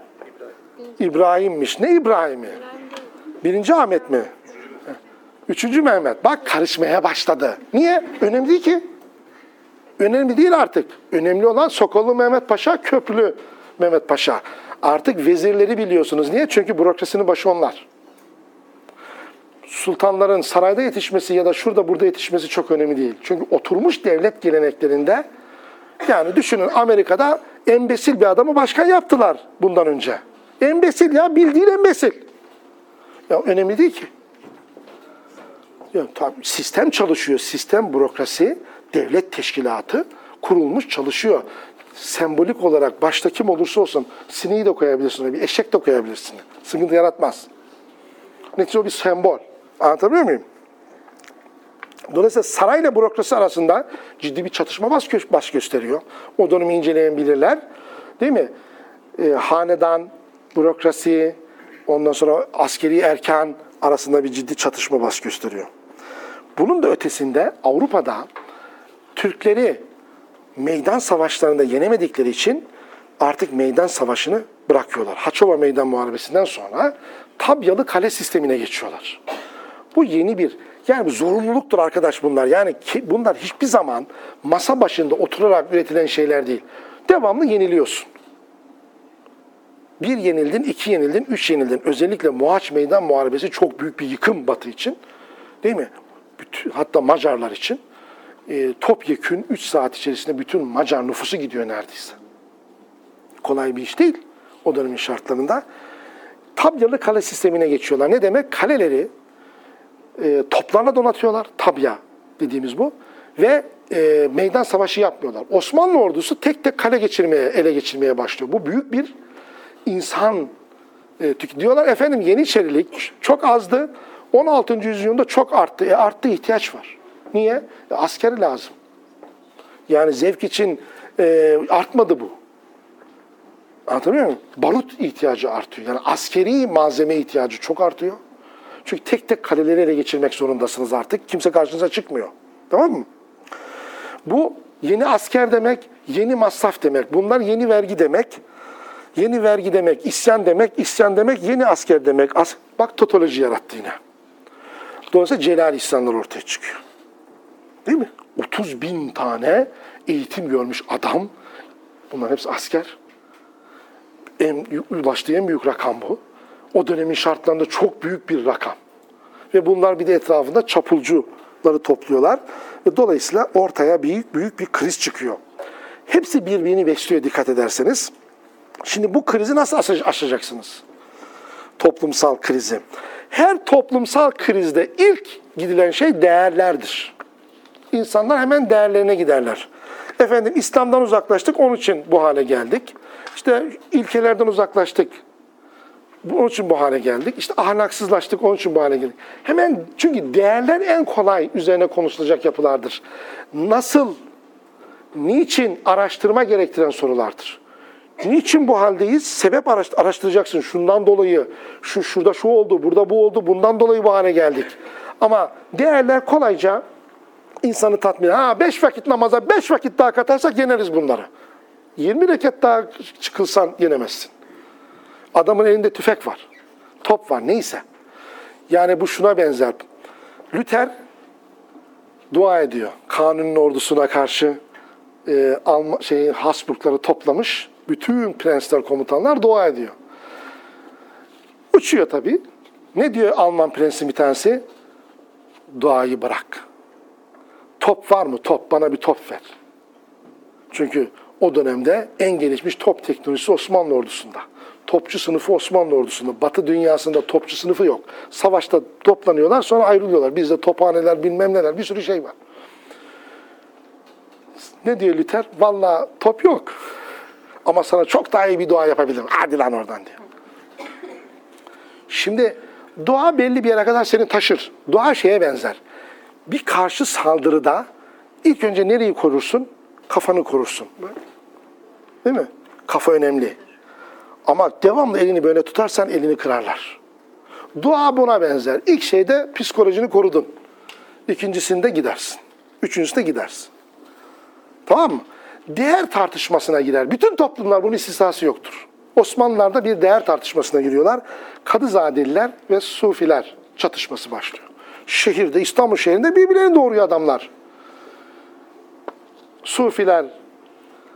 İbrahim'miş. Ne İbrahim'i? Birinci Ahmet mi? Üçüncü Mehmet. Bak karışmaya başladı. Niye? Önemli değil ki. Önemli değil artık. Önemli olan Sokollu Mehmet Paşa, Köprülü Mehmet Paşa. Artık vezirleri biliyorsunuz. Niye? Çünkü bürokrasinin başı onlar. Sultanların sarayda yetişmesi ya da şurada burada yetişmesi çok önemli değil. Çünkü oturmuş devlet geleneklerinde yani düşünün Amerika'da embesil bir adamı başkan yaptılar bundan önce. Embesil ya bildiğin embesil. Ya önemli değil ki. Ya, tabii sistem çalışıyor. Sistem, bürokrasi, devlet teşkilatı kurulmuş çalışıyor. Sembolik olarak başta kim olursa olsun sineği de koyabilirsin, bir eşek de koyabilirsin. Sıkıntı yaratmaz. Neticede o bir sembol. Anlatabiliyor muyum? Dolayısıyla sarayla bürokrasi arasında ciddi bir çatışma baş, baş gösteriyor. O dönemi inceleyen bilirler. Değil mi? Ee, hanedan, bürokrasi, ondan sonra askeri erkan arasında bir ciddi çatışma baş gösteriyor. Bunun da ötesinde Avrupa'da Türkleri meydan savaşlarında yenemedikleri için artık meydan savaşını bırakıyorlar. Haçova Meydan Muharebesi'nden sonra Tabyalı kale sistemine geçiyorlar. Bu yeni bir yani zorunluluktur arkadaş bunlar. Yani ki, bunlar hiçbir zaman masa başında oturarak üretilen şeyler değil. Devamlı yeniliyorsun. Bir yenildin, iki yenildin, üç yenildin. Özellikle Mohaç Meydan Muharebesi çok büyük bir yıkım Batı için. Değil mi? Hatta Macarlar için. E, topyekün 3 saat içerisinde bütün Macar nüfusu gidiyor neredeyse. Kolay bir iş değil o dönemin şartlarında. Tabyalı kale sistemine geçiyorlar. Ne demek? Kaleleri e, toplarla donatıyorlar. Tabya dediğimiz bu. Ve e, meydan savaşı yapmıyorlar. Osmanlı ordusu tek tek kale geçirmeye, ele geçirmeye başlıyor. Bu büyük bir insan e, diyorlar efendim Yeniçerilik çok azdı. 16. yüzyılda çok arttı. E arttı ihtiyaç var. Niye? Askeri lazım. Yani zevk için e, artmadı bu. Anlatabiliyor muyum? Barut ihtiyacı artıyor. Yani askeri malzeme ihtiyacı çok artıyor. Çünkü tek tek kaleleri ele geçirmek zorundasınız artık. Kimse karşınıza çıkmıyor. Tamam mı? Bu yeni asker demek, yeni masraf demek. Bunlar yeni vergi demek. Yeni vergi demek, isyan demek, isyan demek, yeni asker demek. As Bak totoloji yarattı yine. Dolayısıyla celal isyanlar ortaya çıkıyor. Değil mi? 30 bin tane eğitim görmüş adam. Bunların hepsi asker. En, ulaştığı en büyük rakam bu. O dönemin şartlarında çok büyük bir rakam. Ve bunlar bir de etrafında çapulcuları topluyorlar. Ve dolayısıyla ortaya büyük büyük bir kriz çıkıyor. Hepsi birbirini besliyor dikkat ederseniz. Şimdi bu krizi nasıl aşa- aşacaksınız? Toplumsal krizi. Her toplumsal krizde ilk gidilen şey değerlerdir. İnsanlar hemen değerlerine giderler. Efendim İslam'dan uzaklaştık, onun için bu hale geldik. İşte ilkelerden uzaklaştık, bunun için bu hale geldik. İşte ahlaksızlaştık, onun için bu hale geldik. Hemen çünkü değerler en kolay üzerine konuşulacak yapılardır. Nasıl, niçin araştırma gerektiren sorulardır. Niçin bu haldeyiz? Sebep araş- araştıracaksın. Şundan dolayı, şu şurada şu oldu, burada bu oldu, bundan dolayı bu hale geldik. Ama değerler kolayca insanı tatmin. Ha beş vakit namaza beş vakit daha katarsak yeneriz bunları. 20 rekat daha çıkılsan yenemezsin. Adamın elinde tüfek var. top var neyse. Yani bu şuna benzer. Luther dua ediyor. Kanunun ordusuna karşı e, Alma, şeyin Habsburgları toplamış. Bütün prensler, komutanlar dua ediyor. Uçuyor tabii. Ne diyor Alman prensi bir tanesi? Duayı bırak. Top var mı? Top. Bana bir top ver. Çünkü o dönemde en gelişmiş top teknolojisi Osmanlı ordusunda. Topçu sınıfı Osmanlı ordusunda. Batı dünyasında topçu sınıfı yok. Savaşta toplanıyorlar sonra ayrılıyorlar. Bizde tophaneler bilmem neler bir sürü şey var. Ne diyor Luther? Vallahi top yok. Ama sana çok daha iyi bir dua yapabilirim. Hadi lan oradan diyor. Şimdi dua belli bir yere kadar seni taşır. Dua şeye benzer. Bir karşı saldırıda ilk önce nereyi korursun? Kafanı korursun. Değil mi? Kafa önemli. Ama devamlı elini böyle tutarsan elini kırarlar. Dua buna benzer. İlk şeyde psikolojini korudun. İkincisinde gidersin. Üçüncüsünde gidersin. Tamam mı? Değer tartışmasına girer. Bütün toplumlar bunun istisnası yoktur. Osmanlılar'da bir değer tartışmasına giriyorlar. Kadızadeliler ve Sufiler çatışması başlıyor. Şehirde, İstanbul şehrinde birbirlerini doğuruyor adamlar. Sufiler,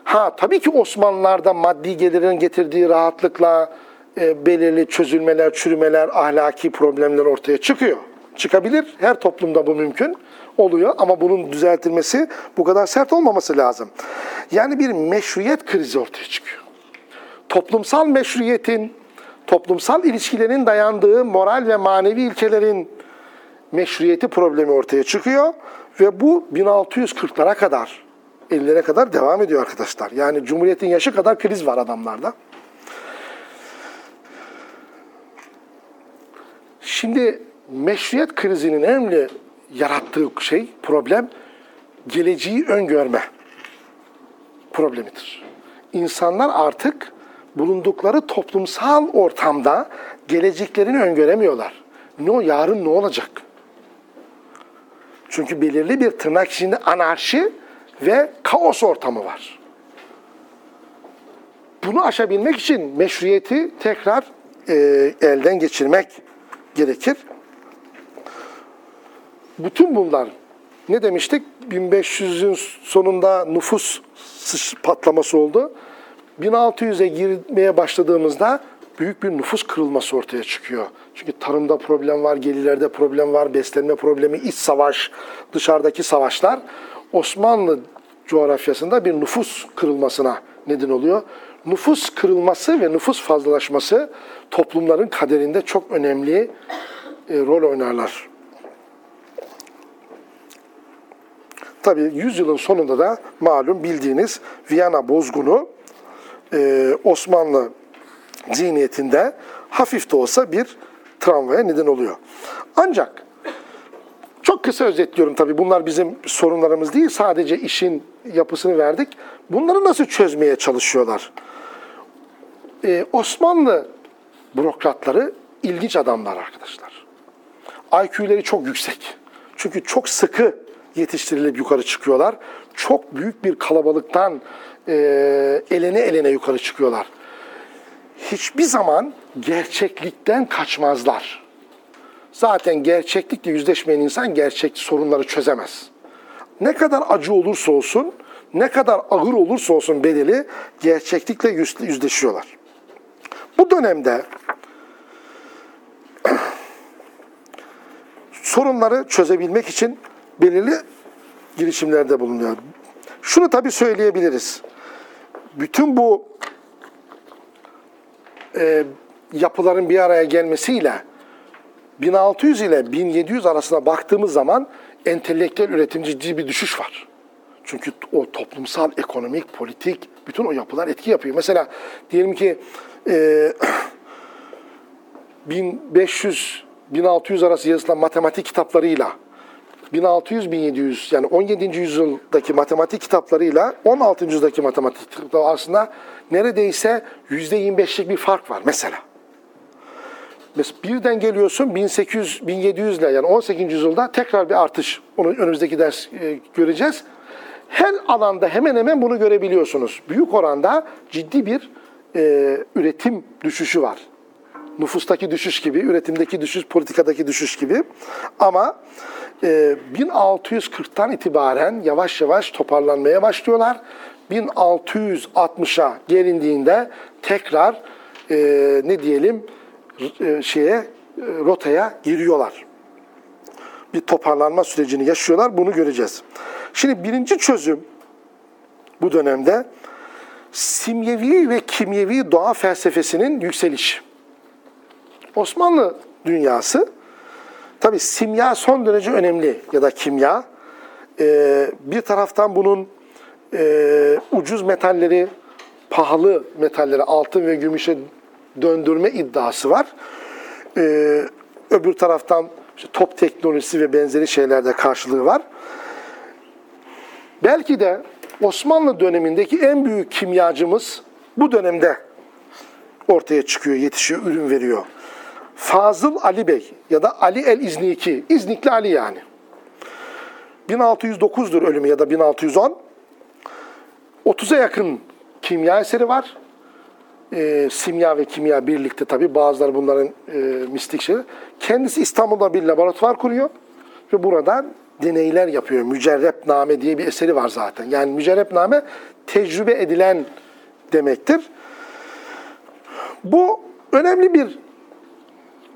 ha tabii ki Osmanlılar'da maddi gelirin getirdiği rahatlıkla e, belirli çözülmeler, çürümeler, ahlaki problemler ortaya çıkıyor. Çıkabilir. Her toplumda bu mümkün oluyor ama bunun düzeltilmesi bu kadar sert olmaması lazım. Yani bir meşruiyet krizi ortaya çıkıyor. Toplumsal meşruiyetin, toplumsal ilişkilerin dayandığı moral ve manevi ilkelerin meşruiyeti problemi ortaya çıkıyor ve bu 1640'lara kadar, 50'lere kadar devam ediyor arkadaşlar. Yani Cumhuriyet'in yaşı kadar kriz var adamlarda. Şimdi meşruiyet krizinin önemli yarattığı şey, problem, geleceği öngörme problemidir. İnsanlar artık bulundukları toplumsal ortamda geleceklerini öngöremiyorlar. Ne o yarın ne olacak? Çünkü belirli bir tırnak içinde anarşi ve kaos ortamı var. Bunu aşabilmek için meşruiyeti tekrar e, elden geçirmek gerekir. Bütün bunlar ne demiştik? 1500'ün sonunda nüfus patlaması oldu. 1600'e girmeye başladığımızda büyük bir nüfus kırılması ortaya çıkıyor. Çünkü tarımda problem var, gelirlerde problem var, beslenme problemi, iç savaş, dışarıdaki savaşlar Osmanlı coğrafyasında bir nüfus kırılmasına neden oluyor. Nüfus kırılması ve nüfus fazlalaşması toplumların kaderinde çok önemli e, rol oynarlar. Tabii yüzyılın sonunda da malum bildiğiniz Viyana bozgunu e, Osmanlı zihniyetinde hafif de olsa bir travmaya neden oluyor. Ancak çok kısa özetliyorum tabii bunlar bizim sorunlarımız değil sadece işin yapısını verdik. Bunları nasıl çözmeye çalışıyorlar? Ee, Osmanlı bürokratları ilginç adamlar arkadaşlar. IQ'leri çok yüksek. Çünkü çok sıkı yetiştirilip yukarı çıkıyorlar. Çok büyük bir kalabalıktan e, elene elene yukarı çıkıyorlar. Hiçbir zaman gerçeklikten kaçmazlar. Zaten gerçeklikle yüzleşmeyen insan gerçek sorunları çözemez. Ne kadar acı olursa olsun, ne kadar ağır olursa olsun bedeli gerçeklikle yüz- yüzleşiyorlar. Bu dönemde <clears throat> sorunları çözebilmek için belirli girişimlerde bulunuyor. Şunu tabii söyleyebiliriz. Bütün bu e, yapıların bir araya gelmesiyle 1600 ile 1700 arasına baktığımız zaman entelektüel üretimci ciddi bir düşüş var. Çünkü o toplumsal, ekonomik, politik bütün o yapılar etki yapıyor. Mesela diyelim ki e, <clears throat> 1500-1600 arası yazılan matematik kitaplarıyla 1600-1700 yani 17. yüzyıldaki matematik kitaplarıyla 16. yüzyıldaki matematik kitapları arasında neredeyse %25'lik bir fark var mesela. Mesela birden geliyorsun 1800-1700 ile yani 18. yüzyılda tekrar bir artış. Onu önümüzdeki ders e, göreceğiz. Her alanda hemen hemen bunu görebiliyorsunuz. Büyük oranda ciddi bir e, üretim düşüşü var. Nüfustaki düşüş gibi, üretimdeki düşüş, politikadaki düşüş gibi. Ama e, 1640'tan itibaren yavaş yavaş toparlanmaya başlıyorlar. 1660'a gelindiğinde tekrar e, ne diyelim e, şeye e, rotaya giriyorlar. Bir toparlanma sürecini yaşıyorlar. Bunu göreceğiz. Şimdi birinci çözüm bu dönemde simyevi ve kimyevi doğa felsefesinin yükselişi. Osmanlı dünyası tabi simya son derece önemli ya da kimya. Ee, bir taraftan bunun e, ucuz metalleri, pahalı metalleri altın ve gümüşe döndürme iddiası var. Ee, öbür taraftan işte top teknolojisi ve benzeri şeylerde karşılığı var. Belki de Osmanlı dönemindeki en büyük kimyacımız bu dönemde ortaya çıkıyor, yetişiyor, ürün veriyor. Fazıl Ali Bey ya da Ali el İzniki, İznikli Ali yani. 1609'dur ölümü ya da 1610. 30'a yakın kimya eseri var. Ee, simya ve kimya birlikte tabii bazıları bunların e, mistik şeyler. Kendisi İstanbul'da bir laboratuvar kuruyor ve buradan deneyler yapıyor. Mücerrepname diye bir eseri var zaten. Yani mücerrepname tecrübe edilen demektir. Bu önemli bir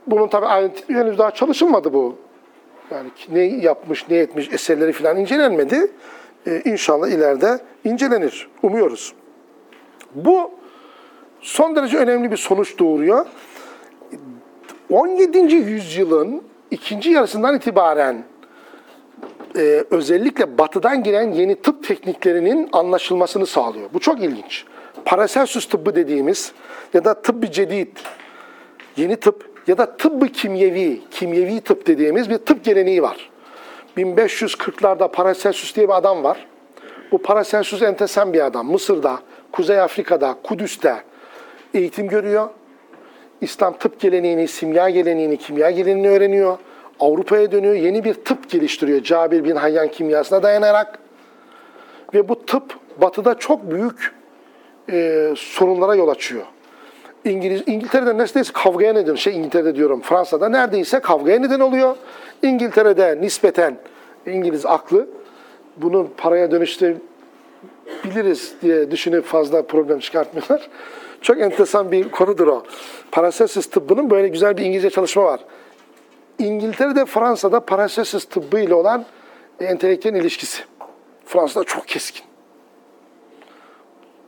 bunun tabii ayrıntı henüz daha çalışılmadı bu. Yani ne yapmış, ne etmiş eserleri falan incelenmedi. Ee, inşallah ileride incelenir. Umuyoruz. Bu son derece önemli bir sonuç doğuruyor. 17. yüzyılın ikinci yarısından itibaren e, özellikle batıdan giren yeni tıp tekniklerinin anlaşılmasını sağlıyor. Bu çok ilginç. Paracelsus tıbbı dediğimiz ya da tıbbi cedid, yeni tıp ya da tıbbı kimyevi, kimyevi tıp dediğimiz bir tıp geleneği var. 1540'larda Paracelsus diye bir adam var. Bu Paracelsus enteresan bir adam. Mısır'da, Kuzey Afrika'da, Kudüs'te eğitim görüyor. İslam tıp geleneğini, simya geleneğini, kimya geleneğini öğreniyor. Avrupa'ya dönüyor, yeni bir tıp geliştiriyor Cabir bin Hayyan kimyasına dayanarak. Ve bu tıp batıda çok büyük e, sorunlara yol açıyor. İngiliz, İngiltere'de neredeyse kavgaya neden, şey İngiltere'de diyorum, Fransa'da neredeyse kavgaya neden oluyor. İngiltere'de nispeten İngiliz aklı bunu paraya dönüştürebiliriz diye düşünüp fazla problem çıkartmıyorlar. Çok enteresan bir konudur o. Paracelsus tıbbının böyle güzel bir İngilizce çalışma var. İngiltere'de, Fransa'da Paracelsus tıbbı ile olan entelektüel ilişkisi. Fransa'da çok keskin.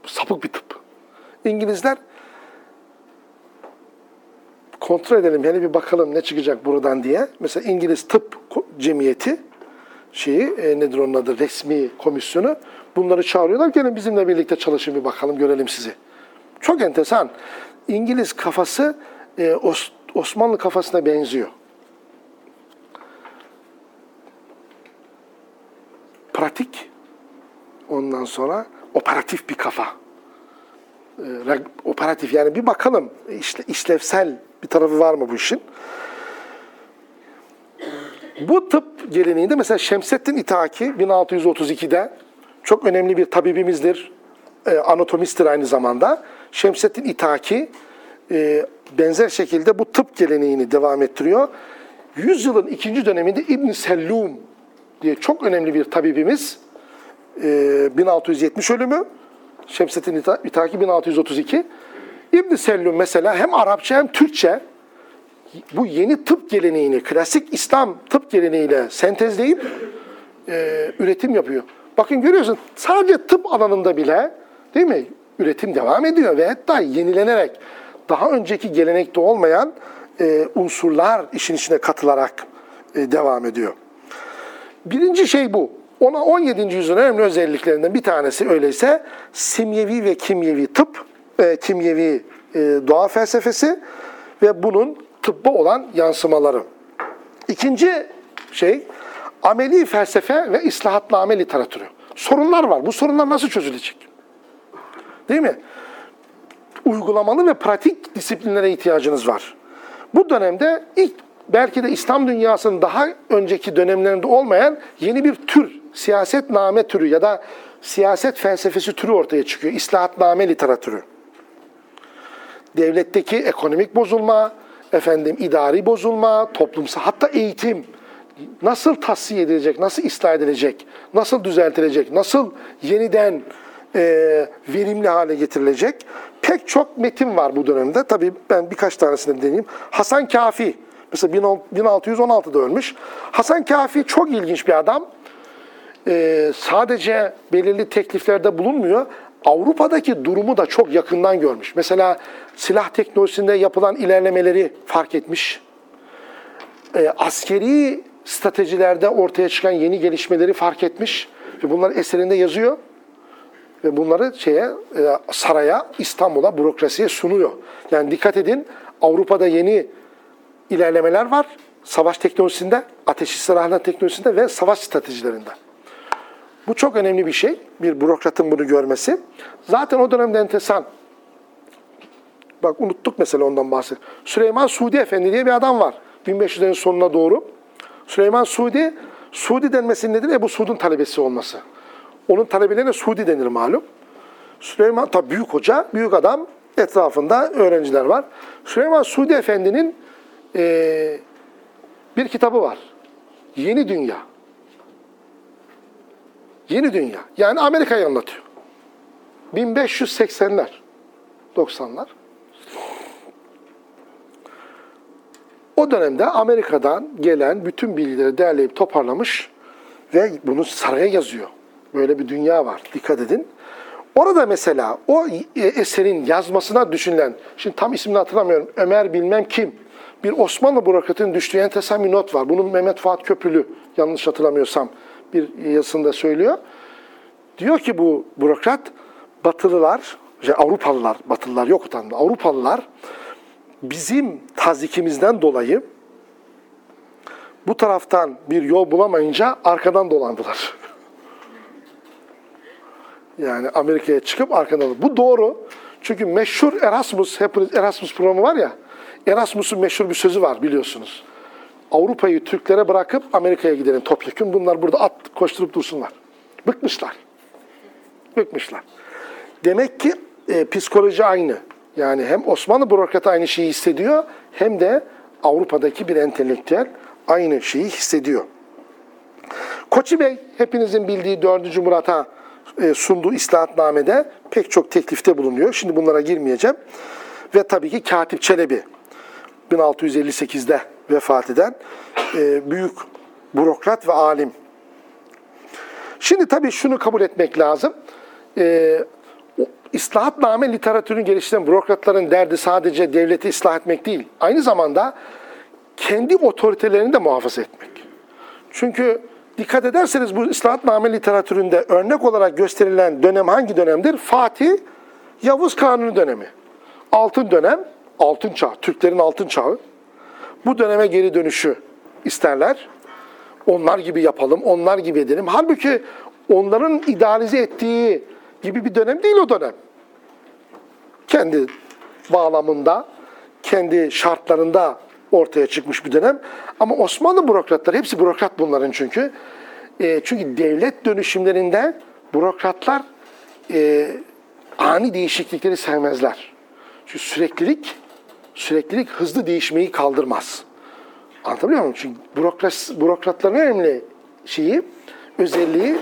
Sapık bir tıp. İngilizler kontrol edelim yani bir bakalım ne çıkacak buradan diye. Mesela İngiliz Tıp Cemiyeti şeyi e, nedir onun adı resmi komisyonu bunları çağırıyorlar. Gelin bizimle birlikte çalışın bir bakalım görelim sizi. Çok enteresan. İngiliz kafası e, Os- Osmanlı kafasına benziyor. Pratik. Ondan sonra operatif bir kafa. E, operatif yani bir bakalım işte işlevsel bir tarafı var mı bu işin? Bu tıp geleneğinde mesela Şemsettin İtaki 1632'de çok önemli bir tabibimizdir. E, anatomisttir aynı zamanda. Şemsettin İtaki e, benzer şekilde bu tıp geleneğini devam ettiriyor. Yüzyılın ikinci döneminde İbn Sellum diye çok önemli bir tabibimiz e, 1670 ölümü Şemsettin İta- İtaki 1632 İbn Sellum mesela hem Arapça hem Türkçe bu yeni tıp geleneğini, klasik İslam tıp geleneğiyle sentezleyip e, üretim yapıyor. Bakın görüyorsun sadece tıp alanında bile değil mi? Üretim devam ediyor ve hatta yenilenerek daha önceki gelenekte olmayan e, unsurlar işin içine katılarak e, devam ediyor. Birinci şey bu. Ona 17. yüzyılın önemli özelliklerinden bir tanesi öyleyse simyevi ve kimyevi tıp, e, kimyevi e, doğa felsefesi ve bunun tıbba olan yansımaları. İkinci şey ameli felsefe ve islahatname literatürü. Sorunlar var. Bu sorunlar nasıl çözülecek? Değil mi? Uygulamalı ve pratik disiplinlere ihtiyacınız var. Bu dönemde ilk belki de İslam dünyasının daha önceki dönemlerinde olmayan yeni bir tür, siyasetname türü ya da siyaset felsefesi türü ortaya çıkıyor. İslahatname literatürü. Devletteki ekonomik bozulma, efendim idari bozulma, toplumsal hatta eğitim nasıl tahsiye edilecek, nasıl ıslah edilecek, nasıl düzeltilecek, nasıl yeniden e, verimli hale getirilecek pek çok metin var bu dönemde. Tabii ben birkaç tanesini deneyeyim. Hasan Kafi, mesela 1616'da ölmüş. Hasan Kafi çok ilginç bir adam. Ee, sadece belirli tekliflerde bulunmuyor. Avrupa'daki durumu da çok yakından görmüş. Mesela silah teknolojisinde yapılan ilerlemeleri fark etmiş. Ee, askeri stratejilerde ortaya çıkan yeni gelişmeleri fark etmiş. Ve bunları eserinde yazıyor. Ve bunları şeye, e, saraya, İstanbul'a, bürokrasiye sunuyor. Yani dikkat edin Avrupa'da yeni ilerlemeler var. Savaş teknolojisinde, ateşi silahlar teknolojisinde ve savaş stratejilerinde. Bu çok önemli bir şey. Bir bürokratın bunu görmesi. Zaten o dönemde entesan. Bak unuttuk mesela ondan bahset. Süleyman Suudi Efendi diye bir adam var. 1500'lerin sonuna doğru. Süleyman Suudi, Suudi denmesinin nedeni Ebu Suud'un talebesi olması. Onun talebelerine Suudi denir malum. Süleyman tabi büyük hoca, büyük adam. Etrafında öğrenciler var. Süleyman Suudi Efendi'nin eee, bir kitabı var. Yeni Dünya. Yeni Dünya. Yani Amerika'yı anlatıyor. 1580'ler, 90'lar. O dönemde Amerika'dan gelen bütün bilgileri derleyip toparlamış ve bunu saraya yazıyor. Böyle bir dünya var. Dikkat edin. Orada mesela o eserin yazmasına düşünülen, şimdi tam ismini hatırlamıyorum, Ömer bilmem kim, bir Osmanlı bürokratının düştüğü enteresan bir not var. Bunu Mehmet Fuat Köprülü, yanlış hatırlamıyorsam bir yazısında söylüyor. Diyor ki bu bürokrat, Batılılar, şey Avrupalılar, Batılılar yok utanma, Avrupalılar bizim tazikimizden dolayı bu taraftan bir yol bulamayınca arkadan dolandılar. <laughs> Yani Amerika'ya çıkıp arkadan. Bu doğru. Çünkü meşhur Erasmus, hepiniz Erasmus programı var ya. Erasmus'un meşhur bir sözü var biliyorsunuz. Avrupa'yı Türklere bırakıp Amerika'ya gidelim topyekun. Bunlar burada at koşturup dursunlar. Bıkmışlar. Bıkmışlar. Demek ki e, psikoloji aynı. Yani hem Osmanlı bürokratı aynı şeyi hissediyor hem de Avrupa'daki bir entelektüel aynı şeyi hissediyor. Koçi Bey hepinizin bildiği 4. Murat'a e, sunduğu islahatnamede pek çok teklifte bulunuyor. Şimdi bunlara girmeyeceğim. Ve tabii ki Katip Çelebi 1658'de vefat eden e, büyük bürokrat ve alim. Şimdi tabii şunu kabul etmek lazım. E, İslahatname literatürünü geliştiren bürokratların derdi sadece devleti ıslah etmek değil. Aynı zamanda kendi otoritelerini de muhafaza etmek. Çünkü dikkat ederseniz bu İslahatname literatüründe örnek olarak gösterilen dönem hangi dönemdir? Fatih, Yavuz Kanuni dönemi. Altın dönem, altın çağ, Türklerin altın çağı. Bu döneme geri dönüşü isterler. Onlar gibi yapalım, onlar gibi edelim. Halbuki onların idealize ettiği gibi bir dönem değil o dönem. Kendi bağlamında, kendi şartlarında ortaya çıkmış bir dönem. Ama Osmanlı bürokratları, hepsi bürokrat bunların çünkü. E, çünkü devlet dönüşümlerinde bürokratlar e, ani değişiklikleri sevmezler. Çünkü süreklilik, süreklilik hızlı değişmeyi kaldırmaz. Anlatabiliyor muyum? Çünkü bürokrat, bürokratların önemli şeyi, özelliği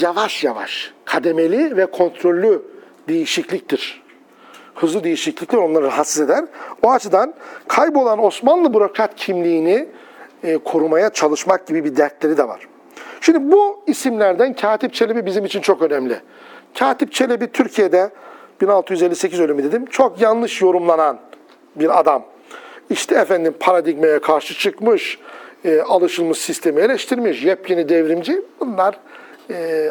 yavaş yavaş, kademeli ve kontrollü değişikliktir. Hızlı değişiklikler onları rahatsız eder. O açıdan kaybolan Osmanlı bürokrat kimliğini e, korumaya çalışmak gibi bir dertleri de var. Şimdi bu isimlerden Katip Çelebi bizim için çok önemli. Katip Çelebi Türkiye'de 1658 ölümü dedim. Çok yanlış yorumlanan bir adam. İşte efendim paradigmaya karşı çıkmış, e, alışılmış sistemi eleştirmiş, yepyeni devrimci. Bunlar e,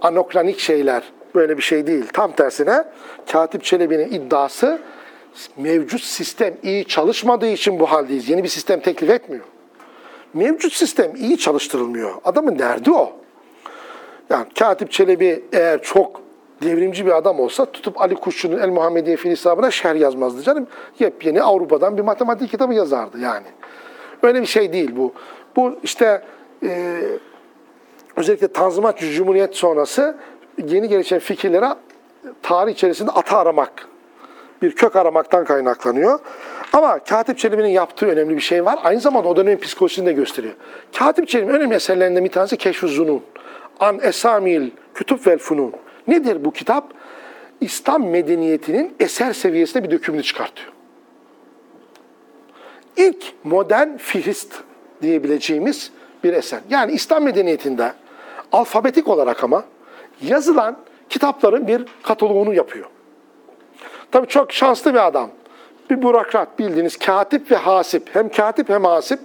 anokranik şeyler. Böyle bir şey değil. Tam tersine Katip Çelebi'nin iddiası mevcut sistem iyi çalışmadığı için bu haldeyiz. Yeni bir sistem teklif etmiyor. Mevcut sistem iyi çalıştırılmıyor. Adamın derdi o. Yani Katip Çelebi eğer çok devrimci bir adam olsa tutup Ali Kuşçu'nun El Muhammediye Fil hesabına şer yazmazdı canım. Yepyeni Avrupa'dan bir matematik kitabı yazardı yani. Öyle bir şey değil bu. Bu işte e, özellikle Tanzimat Cumhuriyet sonrası yeni gelişen fikirlere tarih içerisinde ata aramak bir kök aramaktan kaynaklanıyor. Ama Katip Çelebi'nin yaptığı önemli bir şey var. Aynı zamanda o dönemin psikolojisini de gösteriyor. Katip Çelebi'nin önemli eserlerinden bir tanesi Keşf-ı Zunun. An Esamil Kütüb vel Funun. Nedir bu kitap? İslam medeniyetinin eser seviyesinde bir dökümünü çıkartıyor. İlk modern fihrist diyebileceğimiz bir eser. Yani İslam medeniyetinde alfabetik olarak ama yazılan kitapların bir kataloğunu yapıyor. Tabii çok şanslı bir adam. Bir bürokrat bildiğiniz katip ve hasip. Hem katip hem hasip.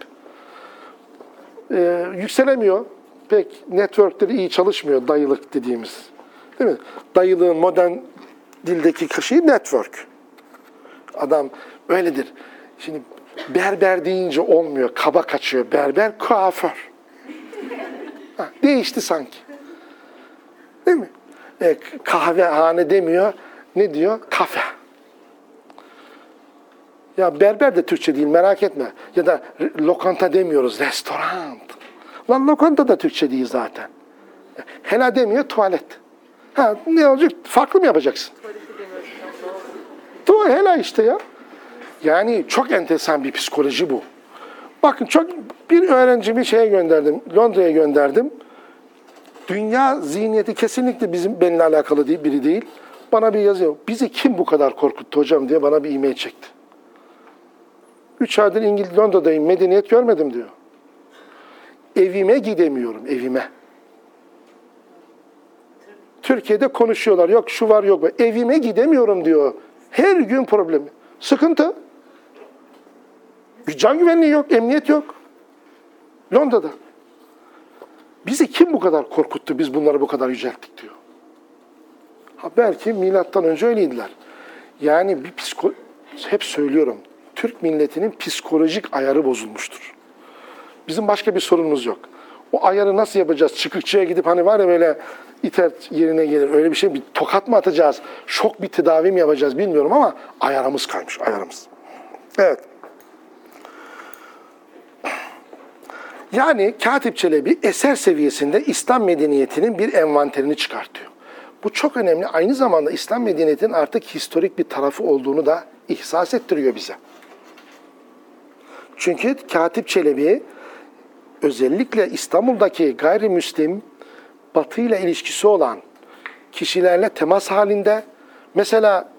Ee, yükselemiyor. Pek networkleri iyi çalışmıyor dayılık dediğimiz. Değil mi? Dayılığın modern dildeki şeyi network. Adam öyledir. Şimdi berber deyince olmuyor. Kaba kaçıyor. Berber kuaför. Ha, değişti sanki. Değil mi? E, kahvehane demiyor. Ne diyor? Kafe. Ya berber de Türkçe değil merak etme. Ya da lokanta demiyoruz. Restoran. Lan lokanta da Türkçe değil zaten. Hela demiyor tuvalet. Ha ne olacak? Farklı mı yapacaksın? Tuvalet hela işte ya. Yani çok enteresan bir psikoloji bu. Bakın çok bir öğrencimi şeye gönderdim. Londra'ya gönderdim. Dünya zihniyeti kesinlikle bizim benimle alakalı değil, biri değil. Bana bir yazıyor. Bizi kim bu kadar korkuttu hocam diye bana bir e-mail çekti. Üç aydır İngiliz Londra'dayım, medeniyet görmedim diyor. Evime gidemiyorum, evime. Türkiye'de konuşuyorlar, yok şu var yok var. Evime gidemiyorum diyor. Her gün problemi. Sıkıntı. Can güvenliği yok, emniyet yok. Londra'da. Bizi kim bu kadar korkuttu, biz bunları bu kadar yücelttik diyor. Ha belki milattan önce öyleydiler. Yani bir psiko hep söylüyorum. Türk milletinin psikolojik ayarı bozulmuştur. Bizim başka bir sorunumuz yok. O ayarı nasıl yapacağız? Çıkıkçıya gidip hani var ya böyle iter yerine gelir. Öyle bir şey bir tokat mı atacağız? Şok bir tedavi mi yapacağız bilmiyorum ama ayarımız kaymış. Ayarımız. Evet. Yani Katip Çelebi eser seviyesinde İslam medeniyetinin bir envanterini çıkartıyor. Bu çok önemli. Aynı zamanda İslam medeniyetinin artık historik bir tarafı olduğunu da ihsas ettiriyor bize. Çünkü Katip Çelebi özellikle İstanbul'daki gayrimüslim Batı ile ilişkisi olan kişilerle temas halinde mesela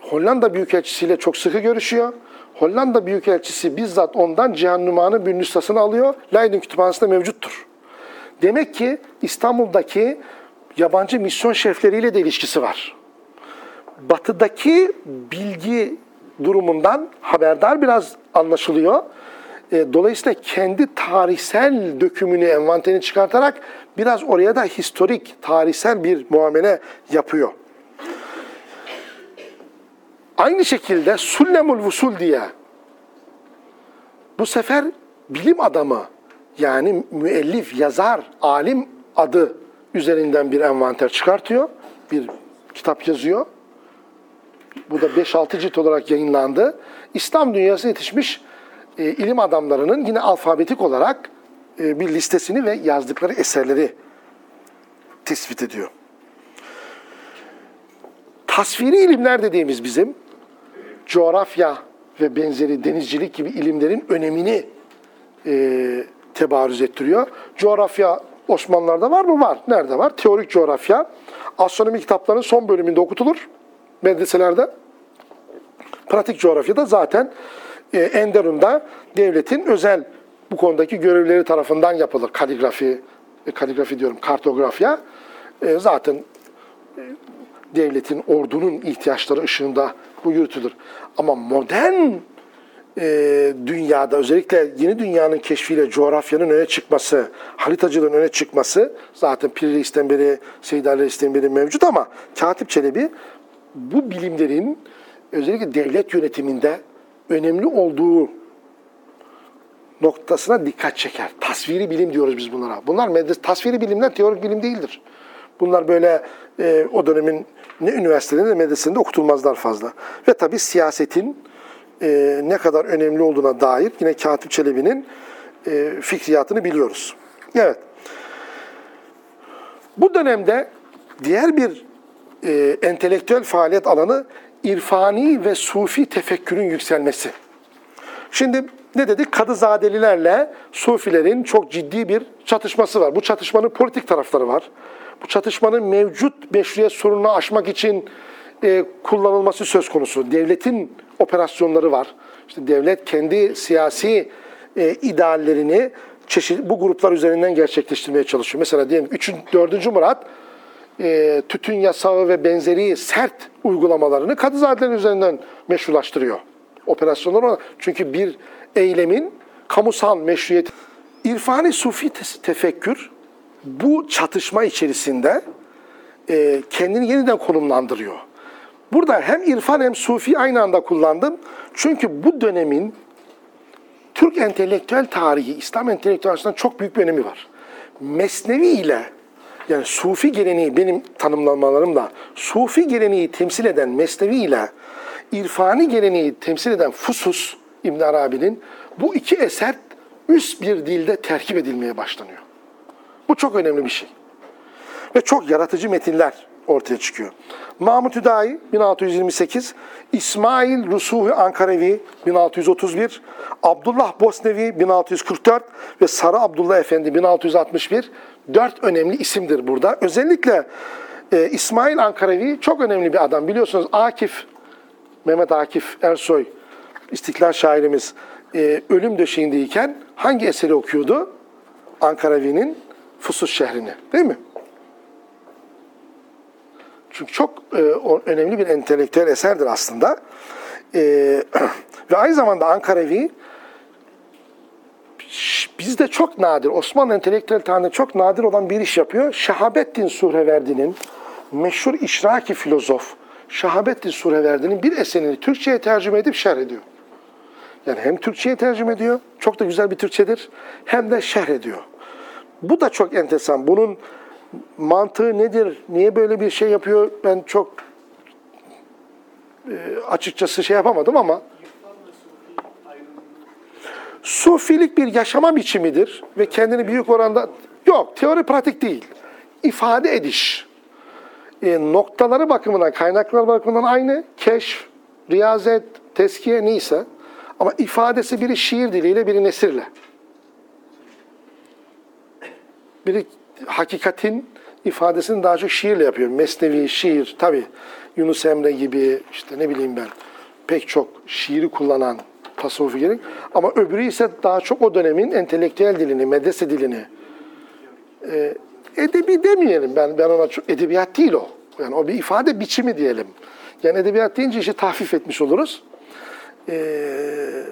Hollanda Büyükelçisiyle çok sıkı görüşüyor. Hollanda Büyükelçisi bizzat ondan Cihan Numan'ın bir nüshasını alıyor. Leiden Kütüphanesi'nde mevcuttur. Demek ki İstanbul'daki yabancı misyon şefleriyle de ilişkisi var. Batıdaki bilgi durumundan haberdar biraz anlaşılıyor. E, Dolayısıyla kendi tarihsel dökümünü, envanterini çıkartarak biraz oraya da historik, tarihsel bir muamele yapıyor. Aynı şekilde Sullemul Vusul diye bu sefer bilim adamı yani müellif, yazar, alim adı üzerinden bir envanter çıkartıyor. Bir kitap yazıyor. Bu da 5-6 cilt olarak yayınlandı. İslam dünyası yetişmiş e, ilim adamlarının yine alfabetik olarak e, bir listesini ve yazdıkları eserleri tespit ediyor. Tasviri ilimler dediğimiz bizim coğrafya ve benzeri denizcilik gibi ilimlerin önemini e, tebarüz ettiriyor. Coğrafya Osmanlılar'da var mı? Var. Nerede var? Teorik coğrafya. Astronomi kitaplarının son bölümünde okutulur medreselerde. Pratik coğrafyada zaten Enderun'da devletin özel bu konudaki görevleri tarafından yapılır. Kaligrafi, e, kaligrafi diyorum, kartografya. E, zaten devletin, ordunun ihtiyaçları ışığında bu yürütülür. Ama modern e, dünyada özellikle yeni dünyanın keşfiyle coğrafyanın öne çıkması, haritacılığın öne çıkması zaten Pir Reis'ten beri, Seyyid Ali Reis'ten beri mevcut ama Katip Çelebi bu bilimlerin özellikle devlet yönetiminde önemli olduğu noktasına dikkat çeker. Tasviri bilim diyoruz biz bunlara. Bunlar medres tasviri bilimler teorik bilim değildir. Bunlar böyle e, o dönemin ne üniversitelerinde ne medresesinde okutulmazlar fazla. Ve tabii siyasetin e, ne kadar önemli olduğuna dair yine Katip Çelebi'nin e, fikriyatını biliyoruz. Evet. Bu dönemde diğer bir e, entelektüel faaliyet alanı irfani ve sufi tefekkürün yükselmesi. Şimdi ne dedik? Kadızadelilerle Sufilerin çok ciddi bir çatışması var. Bu çatışmanın politik tarafları var. Bu çatışmanın mevcut meşruiyet sorununu aşmak için e, kullanılması söz konusu. Devletin operasyonları var. İşte devlet kendi siyasi e, ideallerini çeşitli bu gruplar üzerinden gerçekleştirmeye çalışıyor. Mesela diyelim 3. 4. Murat e, tütün yasağı ve benzeri sert uygulamalarını Kadızadelerin üzerinden meşrulaştırıyor. Operasyonlar olarak. Çünkü bir eylemin kamusal meşruiyeti. İrfani sufi te- tefekkür bu çatışma içerisinde e, kendini yeniden konumlandırıyor. Burada hem irfan hem sufi aynı anda kullandım. Çünkü bu dönemin Türk entelektüel tarihi, İslam entelektüel açısından çok büyük bir önemi var. Mesnevi ile yani Sufi geleneği benim tanımlamalarımla Sufi geleneği temsil eden Mesnevi ile irfani geleneği temsil eden Fusus İbn Arabi'nin bu iki eser üst bir dilde terkip edilmeye başlanıyor. Bu çok önemli bir şey. Ve çok yaratıcı metinler ortaya çıkıyor. Mahmut Hüdayi 1628, İsmail Rusuhi Ankarevi 1631, Abdullah Bosnevi 1644 ve Sarı Abdullah Efendi 1661 dört önemli isimdir burada. Özellikle e, İsmail Ankarevi çok önemli bir adam. Biliyorsunuz Akif, Mehmet Akif Ersoy, İstiklal şairimiz e, ölüm döşeğindeyken hangi eseri okuyordu? Ankaravi'nin Fusus şehrini değil mi? Çünkü çok e, önemli bir entelektüel eserdir aslında. E, <clears throat> ve aynı zamanda Ankaravi bizde çok nadir, Osmanlı entelektüel tarihinde çok nadir olan bir iş yapıyor. Şehabettin Suhreverdi'nin meşhur işraki filozof Şehabettin Suhreverdi'nin bir eserini Türkçe'ye tercüme edip şerh ediyor. Yani hem Türkçe'ye tercüme ediyor, çok da güzel bir Türkçedir, hem de şerh ediyor. Bu da çok enteresan. Bunun mantığı nedir? Niye böyle bir şey yapıyor? Ben çok e, açıkçası şey yapamadım ama Sufilik bir yaşama biçimidir ve kendini büyük oranda yok teori pratik değil. ifade ediş. E, noktaları bakımından, kaynaklar bakımından aynı. Keşf, riyazet, teskiye neyse. Ama ifadesi biri şiir diliyle, biri nesirle. Biri hakikatin ifadesini daha çok şiirle yapıyor. Mesnevi, şiir, tabi Yunus Emre gibi işte ne bileyim ben pek çok şiiri kullanan tasavvufi gerek. Ama öbürü ise daha çok o dönemin entelektüel dilini, medrese dilini. Ee, edebi demeyelim ben, ben ona çok, edebiyat değil o. Yani o bir ifade biçimi diyelim. Yani edebiyat deyince işi tahfif etmiş oluruz. Ee,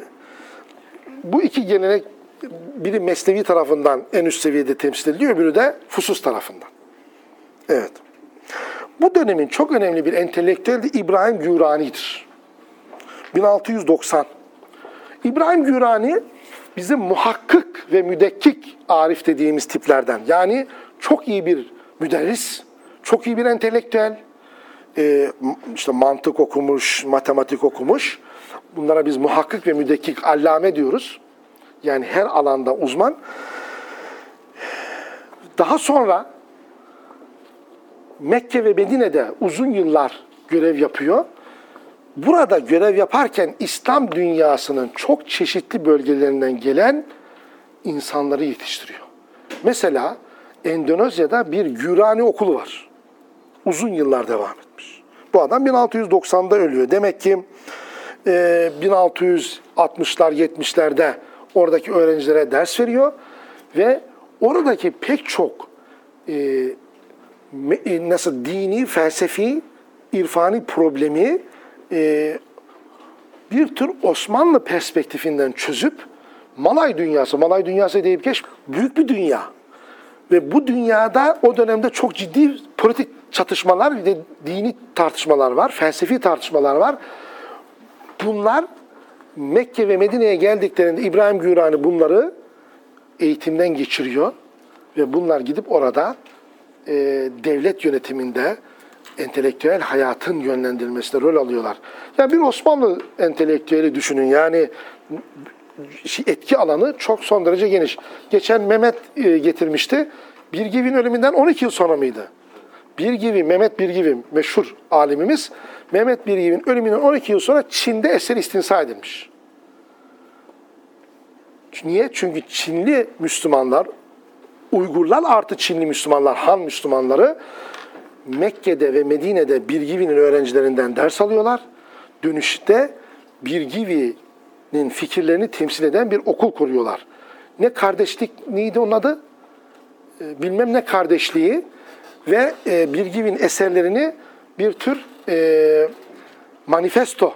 bu iki gelenek biri Mesnevi tarafından en üst seviyede temsil ediliyor, öbürü de Fusus tarafından. Evet. Bu dönemin çok önemli bir entelektüel de İbrahim Gürani'dir. 1690. İbrahim Gürani bizim muhakkık ve müdekkik arif dediğimiz tiplerden. Yani çok iyi bir müderris, çok iyi bir entelektüel, e, işte mantık okumuş, matematik okumuş. Bunlara biz muhakkik ve müdekkik allame diyoruz. Yani her alanda uzman. Daha sonra Mekke ve Medine'de uzun yıllar görev yapıyor. Burada görev yaparken İslam dünyasının çok çeşitli bölgelerinden gelen insanları yetiştiriyor. Mesela Endonezya'da bir Gürani okulu var. Uzun yıllar devam etmiş. Bu adam 1690'da ölüyor. Demek ki e, 1660'lar 70'lerde oradaki öğrencilere ders veriyor ve oradaki pek çok e, e, nasıl dini, felsefi, irfani problemi e, bir tür Osmanlı perspektifinden çözüp Malay dünyası, Malay dünyası deyip geç büyük bir dünya. Ve bu dünyada o dönemde çok ciddi politik çatışmalar ve dini tartışmalar var, felsefi tartışmalar var. Bunlar Mekke ve Medine'ye geldiklerinde İbrahim Gürani bunları eğitimden geçiriyor ve bunlar gidip orada e, devlet yönetiminde entelektüel hayatın yönlendirilmesinde rol alıyorlar. Ya bir Osmanlı entelektüeli düşünün yani etki alanı çok son derece geniş. Geçen Mehmet e, getirmişti. Birgiv'in ölümünden 12 yıl sonra mıydı? Birgivi, Mehmet Birgivi meşhur alimimiz Mehmet Birgiv'in ölümünden 12 yıl sonra Çin'de eser istinsa edilmiş. Niye? Çünkü Çinli Müslümanlar, Uygurlar artı Çinli Müslümanlar, Han Müslümanları Mekke'de ve Medine'de Birgivi'nin öğrencilerinden ders alıyorlar. Dönüşte Birgivi'nin fikirlerini temsil eden bir okul kuruyorlar. Ne kardeşlik neydi onun adı? Ee, Bilmem ne kardeşliği ve e, Birgiv'in eserlerini bir tür e, manifesto,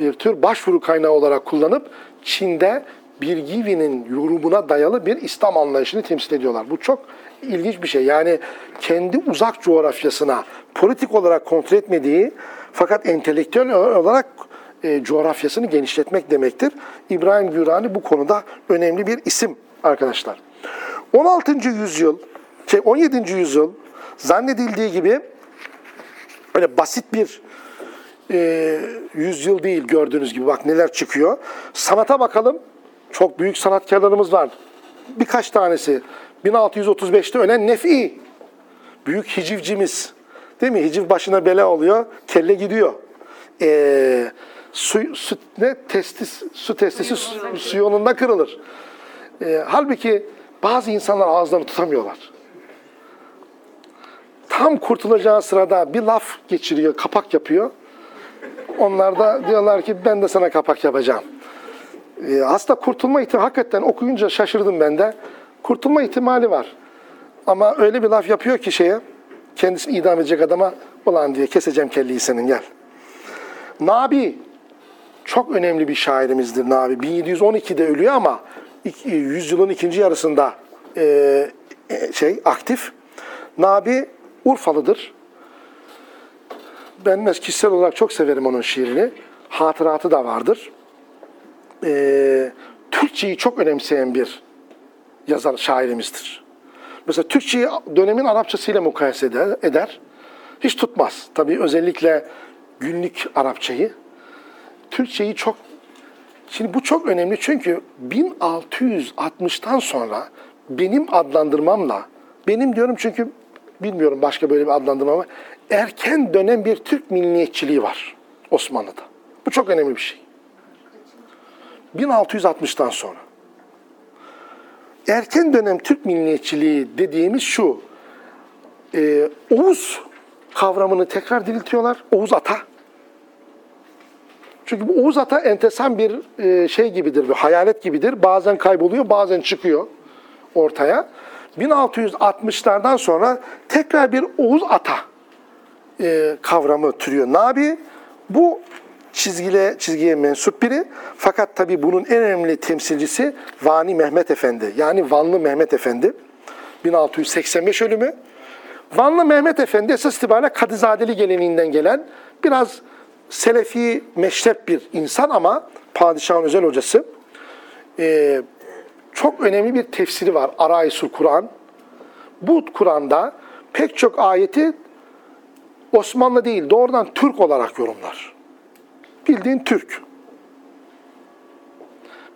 bir tür başvuru kaynağı olarak kullanıp Çin'de Birgivi'nin yorumuna dayalı bir İslam anlayışını temsil ediyorlar. Bu çok ilginç bir şey. Yani kendi uzak coğrafyasına politik olarak kontrol etmediği fakat entelektüel olarak e, coğrafyasını genişletmek demektir. İbrahim Gürani bu konuda önemli bir isim arkadaşlar. 16. yüzyıl, şey 17. yüzyıl zannedildiği gibi öyle basit bir e, yüzyıl değil gördüğünüz gibi. Bak neler çıkıyor. Sanata bakalım. Çok büyük sanatkarlarımız var. Birkaç tanesi. 1635'te ölen Nefi. Büyük hicivcimiz. Değil mi? Hiciv başına bela oluyor. Kelle gidiyor. E, su, su, ne? Testis, su testisi su, su yolunda kırılır. E, halbuki bazı insanlar ağızlarını tutamıyorlar. Tam kurtulacağı sırada bir laf geçiriyor, kapak yapıyor. Onlar da diyorlar ki ben de sana kapak yapacağım. Ee, aslında kurtulma ihtimali, hakikaten okuyunca şaşırdım ben de. Kurtulma ihtimali var. Ama öyle bir laf yapıyor ki şeye, kendisini idam edecek adama, ulan diye keseceğim kelleyi senin gel. Nabi, çok önemli bir şairimizdir Nabi. 1712'de ölüyor ama iki- yüzyılın ikinci yarısında e, e, şey aktif. Nabi Urfalıdır. Ben kişisel olarak çok severim onun şiirini. Hatıratı da vardır. Ee, Türkçeyi çok önemseyen bir yazar, şairimizdir. Mesela Türkçeyi dönemin Arapçasıyla mukayese eder, eder. Hiç tutmaz. Tabii özellikle günlük Arapçayı. Türkçeyi çok... Şimdi bu çok önemli çünkü 1660'tan sonra benim adlandırmamla, benim diyorum çünkü bilmiyorum başka böyle bir adlandırma var. Erken dönem bir Türk milliyetçiliği var Osmanlı'da. Bu çok önemli bir şey. 1660'tan sonra. Erken dönem Türk milliyetçiliği dediğimiz şu. e, Oğuz kavramını tekrar diriltiyorlar. Oğuz Ata. Çünkü bu Oğuz Ata entesan bir e, şey gibidir, bir hayalet gibidir. Bazen kayboluyor, bazen çıkıyor ortaya. 1660'lardan sonra tekrar bir Oğuz Ata e, kavramı türüyor. Nabi bu çizgile çizgiye mensup biri. Fakat tabii bunun en önemli temsilcisi Vani Mehmet Efendi. Yani Vanlı Mehmet Efendi. 1685 ölümü. Vanlı Mehmet Efendi esas itibariyle Kadızadeli geleneğinden gelen biraz Selefi meşrep bir insan ama padişahın özel hocası. Ee, çok önemli bir tefsiri var. Araisul Kur'an. Bu Kur'an'da pek çok ayeti Osmanlı değil, doğrudan Türk olarak yorumlar. Bildiğin Türk.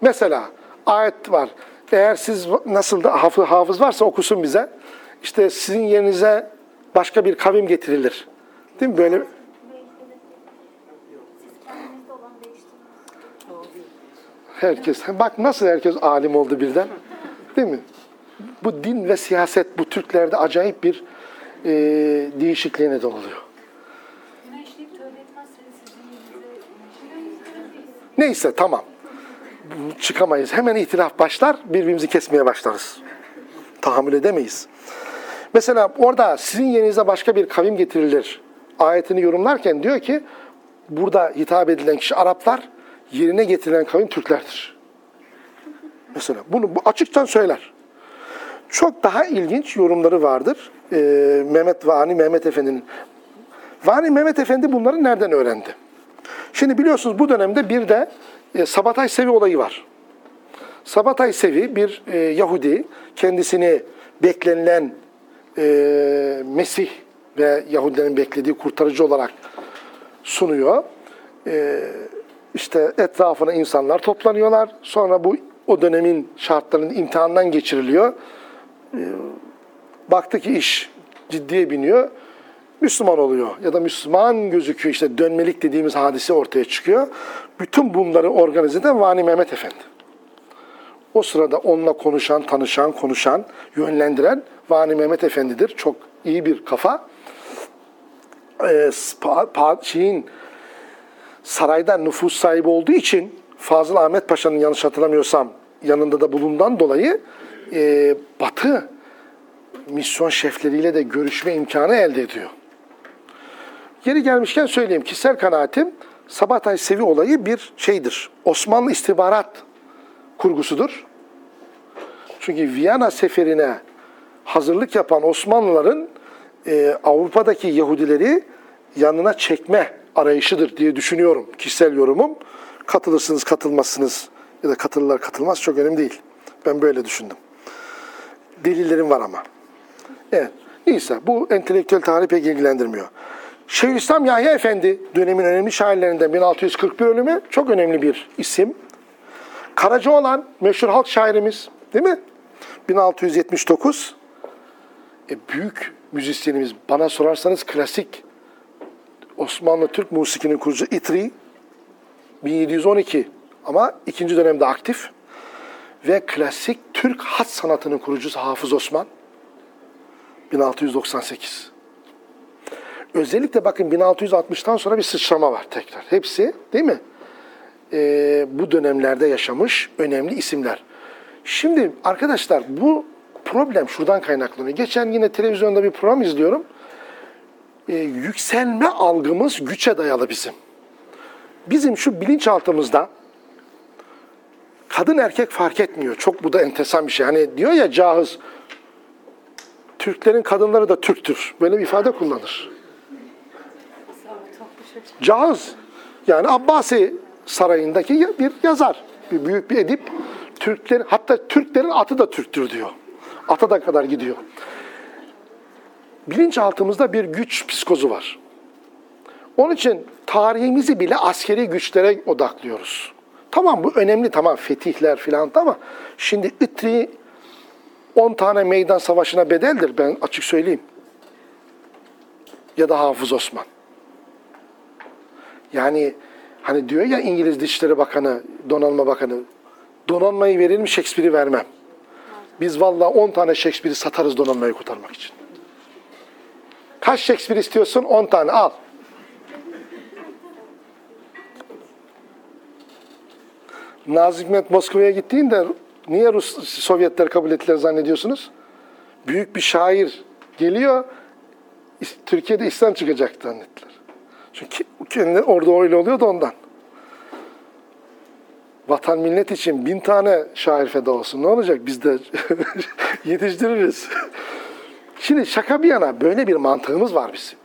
Mesela ayet var. Eğer siz nasıl da hafız, varsa okusun bize. İşte sizin yerinize başka bir kavim getirilir. Değil mi? Böyle herkes. Bak nasıl herkes alim oldu birden. Değil mi? Bu din ve siyaset bu Türklerde acayip bir e, değişikliğe neden oluyor. Neyse tamam. Çıkamayız. Hemen itiraf başlar, birbirimizi kesmeye başlarız. Tahammül edemeyiz. Mesela orada sizin yerinize başka bir kavim getirilir. Ayetini yorumlarken diyor ki burada hitap edilen kişi Araplar, yerine getirilen kavim Türklerdir. Mesela bunu bu açıktan söyler. Çok daha ilginç yorumları vardır. Ee, Mehmet Vani Mehmet Efendi'nin. Vani Mehmet Efendi bunları nereden öğrendi? Şimdi biliyorsunuz bu dönemde bir de e, Sabatay Sevi olayı var. Sabatay Sevi bir e, Yahudi, kendisini beklenilen e, Mesih ve Yahudilerin beklediği kurtarıcı olarak sunuyor. E, işte etrafına insanlar toplanıyorlar. Sonra bu o dönemin şartlarının imtihandan geçiriliyor. E, baktı ki iş ciddiye biniyor. Müslüman oluyor ya da Müslüman gözüküyor işte dönmelik dediğimiz hadise ortaya çıkıyor. Bütün bunları organize eden Vani Mehmet Efendi. O sırada onunla konuşan, tanışan, konuşan, yönlendiren Vani Mehmet Efendi'dir. Çok iyi bir kafa. Ee, pa, pa- şeyin sarayda nüfus sahibi olduğu için Fazıl Ahmet Paşa'nın yanlış hatırlamıyorsam yanında da bulundan dolayı e, Batı misyon şefleriyle de görüşme imkanı elde ediyor. Yeri gelmişken söyleyeyim. Kişisel kanaatim Sabahtay Sevi olayı bir şeydir. Osmanlı istihbarat kurgusudur. Çünkü Viyana seferine hazırlık yapan Osmanlıların e, Avrupa'daki Yahudileri yanına çekme arayışıdır diye düşünüyorum. Kişisel yorumum. Katılırsınız, katılmazsınız ya da katılırlar, katılmaz çok önemli değil. Ben böyle düşündüm. Delillerim var ama. Evet. Neyse bu entelektüel tarih pek ilgilendirmiyor. Şeyhülislam Yahya Efendi dönemin önemli şairlerinden 1641 ölümü çok önemli bir isim. Karacaoğlan meşhur halk şairimiz değil mi? 1679 e, büyük müzisyenimiz bana sorarsanız klasik Osmanlı Türk musikinin kurucusu İtri 1712 ama ikinci dönemde aktif ve klasik Türk hat sanatının kurucusu Hafız Osman 1698. Özellikle bakın 1660'tan sonra bir sıçrama var tekrar. Hepsi değil mi? Ee, bu dönemlerde yaşamış önemli isimler. Şimdi arkadaşlar bu problem şuradan kaynaklanıyor. Geçen yine televizyonda bir program izliyorum. Ee, yükselme algımız güçe dayalı bizim. Bizim şu bilinçaltımızda kadın erkek fark etmiyor. Çok bu da enteresan bir şey. Hani diyor ya Cahız Türklerin kadınları da Türktür. Böyle bir ifade kullanır. Cahız yani Abbasi sarayındaki bir yazar. Bir büyük bir edip. Türklerin hatta Türklerin atı da Türktür diyor. Ata da kadar gidiyor. Bilinçaltımızda bir güç psikozu var. Onun için tarihimizi bile askeri güçlere odaklıyoruz. Tamam bu önemli tamam fetihler filan ama şimdi İtri 10 tane meydan savaşına bedeldir ben açık söyleyeyim. Ya da Hafız Osman. Yani hani diyor ya İngiliz Dışişleri Bakanı, Donanma Bakanı, donanmayı verelim Shakespeare'i vermem. Biz vallahi 10 tane Shakespeare'i satarız donanmayı kurtarmak için. Kaç Shakespeare istiyorsun? 10 tane al. Nazi Hikmet Moskova'ya gittiğinde niye Rus Sovyetler kabul ettiler zannediyorsunuz? Büyük bir şair geliyor, Türkiye'de İslam çıkacak zannettiler. Çünkü kendi orada öyle oluyordu ondan. Vatan millet için bin tane şair feda olsun. Ne olacak? Biz de <laughs> yetiştiririz. Şimdi şaka bir yana böyle bir mantığımız var bizim.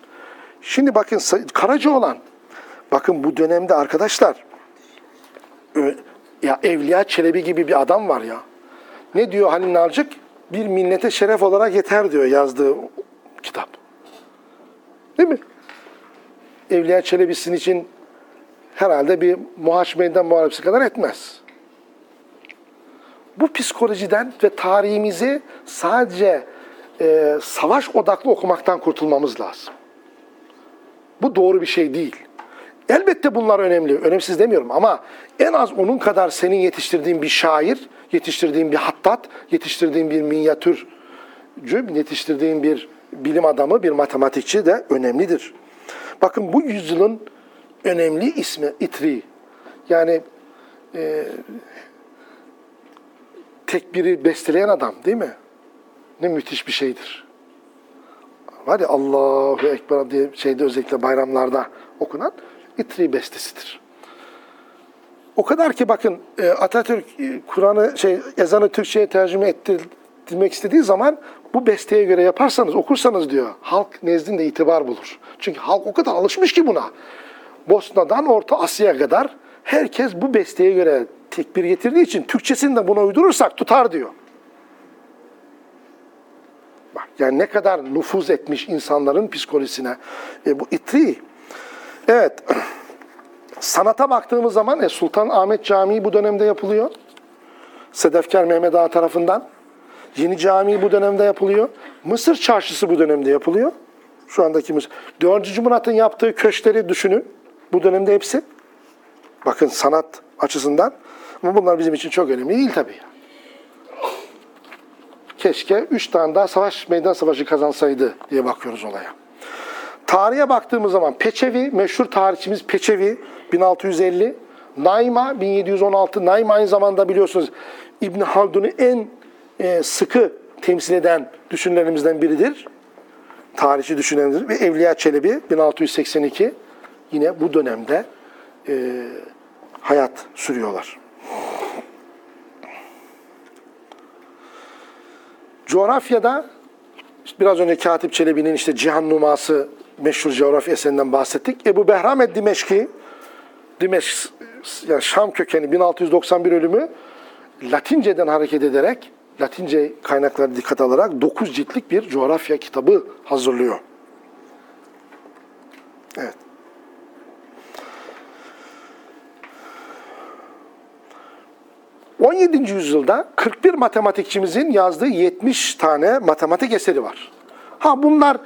Şimdi bakın Sa- Karacaoğlan. Bakın bu dönemde arkadaşlar ya Evliya Çelebi gibi bir adam var ya. Ne diyor Halil Nalcık? Bir millete şeref olarak yeter diyor yazdığı kitap. Değil mi? Evliya Çelebi'sin için herhalde bir Muhaç Meydan Muharebesi kadar etmez. Bu psikolojiden ve tarihimizi sadece e, savaş odaklı okumaktan kurtulmamız lazım. Bu doğru bir şey değil. Elbette bunlar önemli. Önemsiz demiyorum ama en az onun kadar senin yetiştirdiğin bir şair, yetiştirdiğin bir hattat, yetiştirdiğin bir minyatürcü, yetiştirdiğin bir bilim adamı, bir matematikçi de önemlidir. Bakın bu yüzyılın önemli ismi İtri. Yani e, tekbiri besteleyen adam değil mi? Ne müthiş bir şeydir. Var ya Allahu Ekber diye şeyde özellikle bayramlarda okunan İtri bestesidir. O kadar ki bakın e, Atatürk e, Kur'an'ı şey ezanı Türkçe'ye tercüme ettirmek istediği zaman bu besteye göre yaparsanız, okursanız diyor halk nezdinde itibar bulur. Çünkü halk o kadar alışmış ki buna. Bosna'dan Orta Asya'ya kadar herkes bu besteye göre tekbir getirdiği için Türkçesini de buna uydurursak tutar diyor. Bak yani ne kadar nüfuz etmiş insanların psikolojisine. E, bu itri. Evet. <clears throat> Sanata baktığımız zaman e, Sultan Ahmet Camii bu dönemde yapılıyor. Sedefkar Mehmet Ağa tarafından. Yeni Camii bu dönemde yapılıyor. Mısır Çarşısı bu dönemde yapılıyor. Şu andaki müze. 4. Murat'ın yaptığı köşkleri düşünün. Bu dönemde hepsi. Bakın sanat açısından. Ama bunlar bizim için çok önemli değil tabii. Keşke 3 tane daha savaş, meydan savaşı kazansaydı diye bakıyoruz olaya. Tarihe baktığımız zaman Peçevi, meşhur tarihçimiz Peçevi 1650, Naima 1716. Naima aynı zamanda biliyorsunuz İbn Haldun'u en e, sıkı temsil eden düşünürlerimizden biridir. Tarihçi düşünürlerimizden ve Evliya Çelebi 1682 yine bu dönemde e, hayat sürüyorlar. Coğrafyada işte biraz önce Katip Çelebi'nin işte Cihan Numası meşhur coğrafya eserinden bahsettik. Ebu Behram et Dimeşki, Dimeşk, yani Şam kökeni 1691 ölümü Latinceden hareket ederek, Latince kaynaklara dikkat alarak 9 ciltlik bir coğrafya kitabı hazırlıyor. Evet. ...17. yüzyılda 41 matematikçimizin yazdığı 70 tane matematik eseri var. Ha bunlar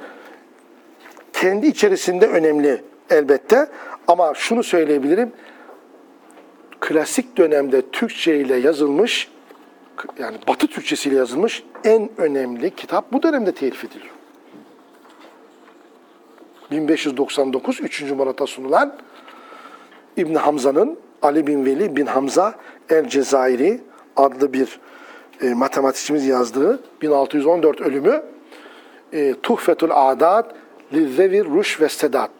kendi içerisinde önemli elbette ama şunu söyleyebilirim. Klasik dönemde Türkçe ile yazılmış yani Batı Türkçesiyle yazılmış en önemli kitap bu dönemde telif ediliyor. 1599 3. Murat'a sunulan İbn Hamza'nın Ali bin Veli bin Hamza el Cezayiri adlı bir e, matematikçimiz yazdığı 1614 ölümü e, Tuhfetul Adat Lizzevir Ruş ve Sedat.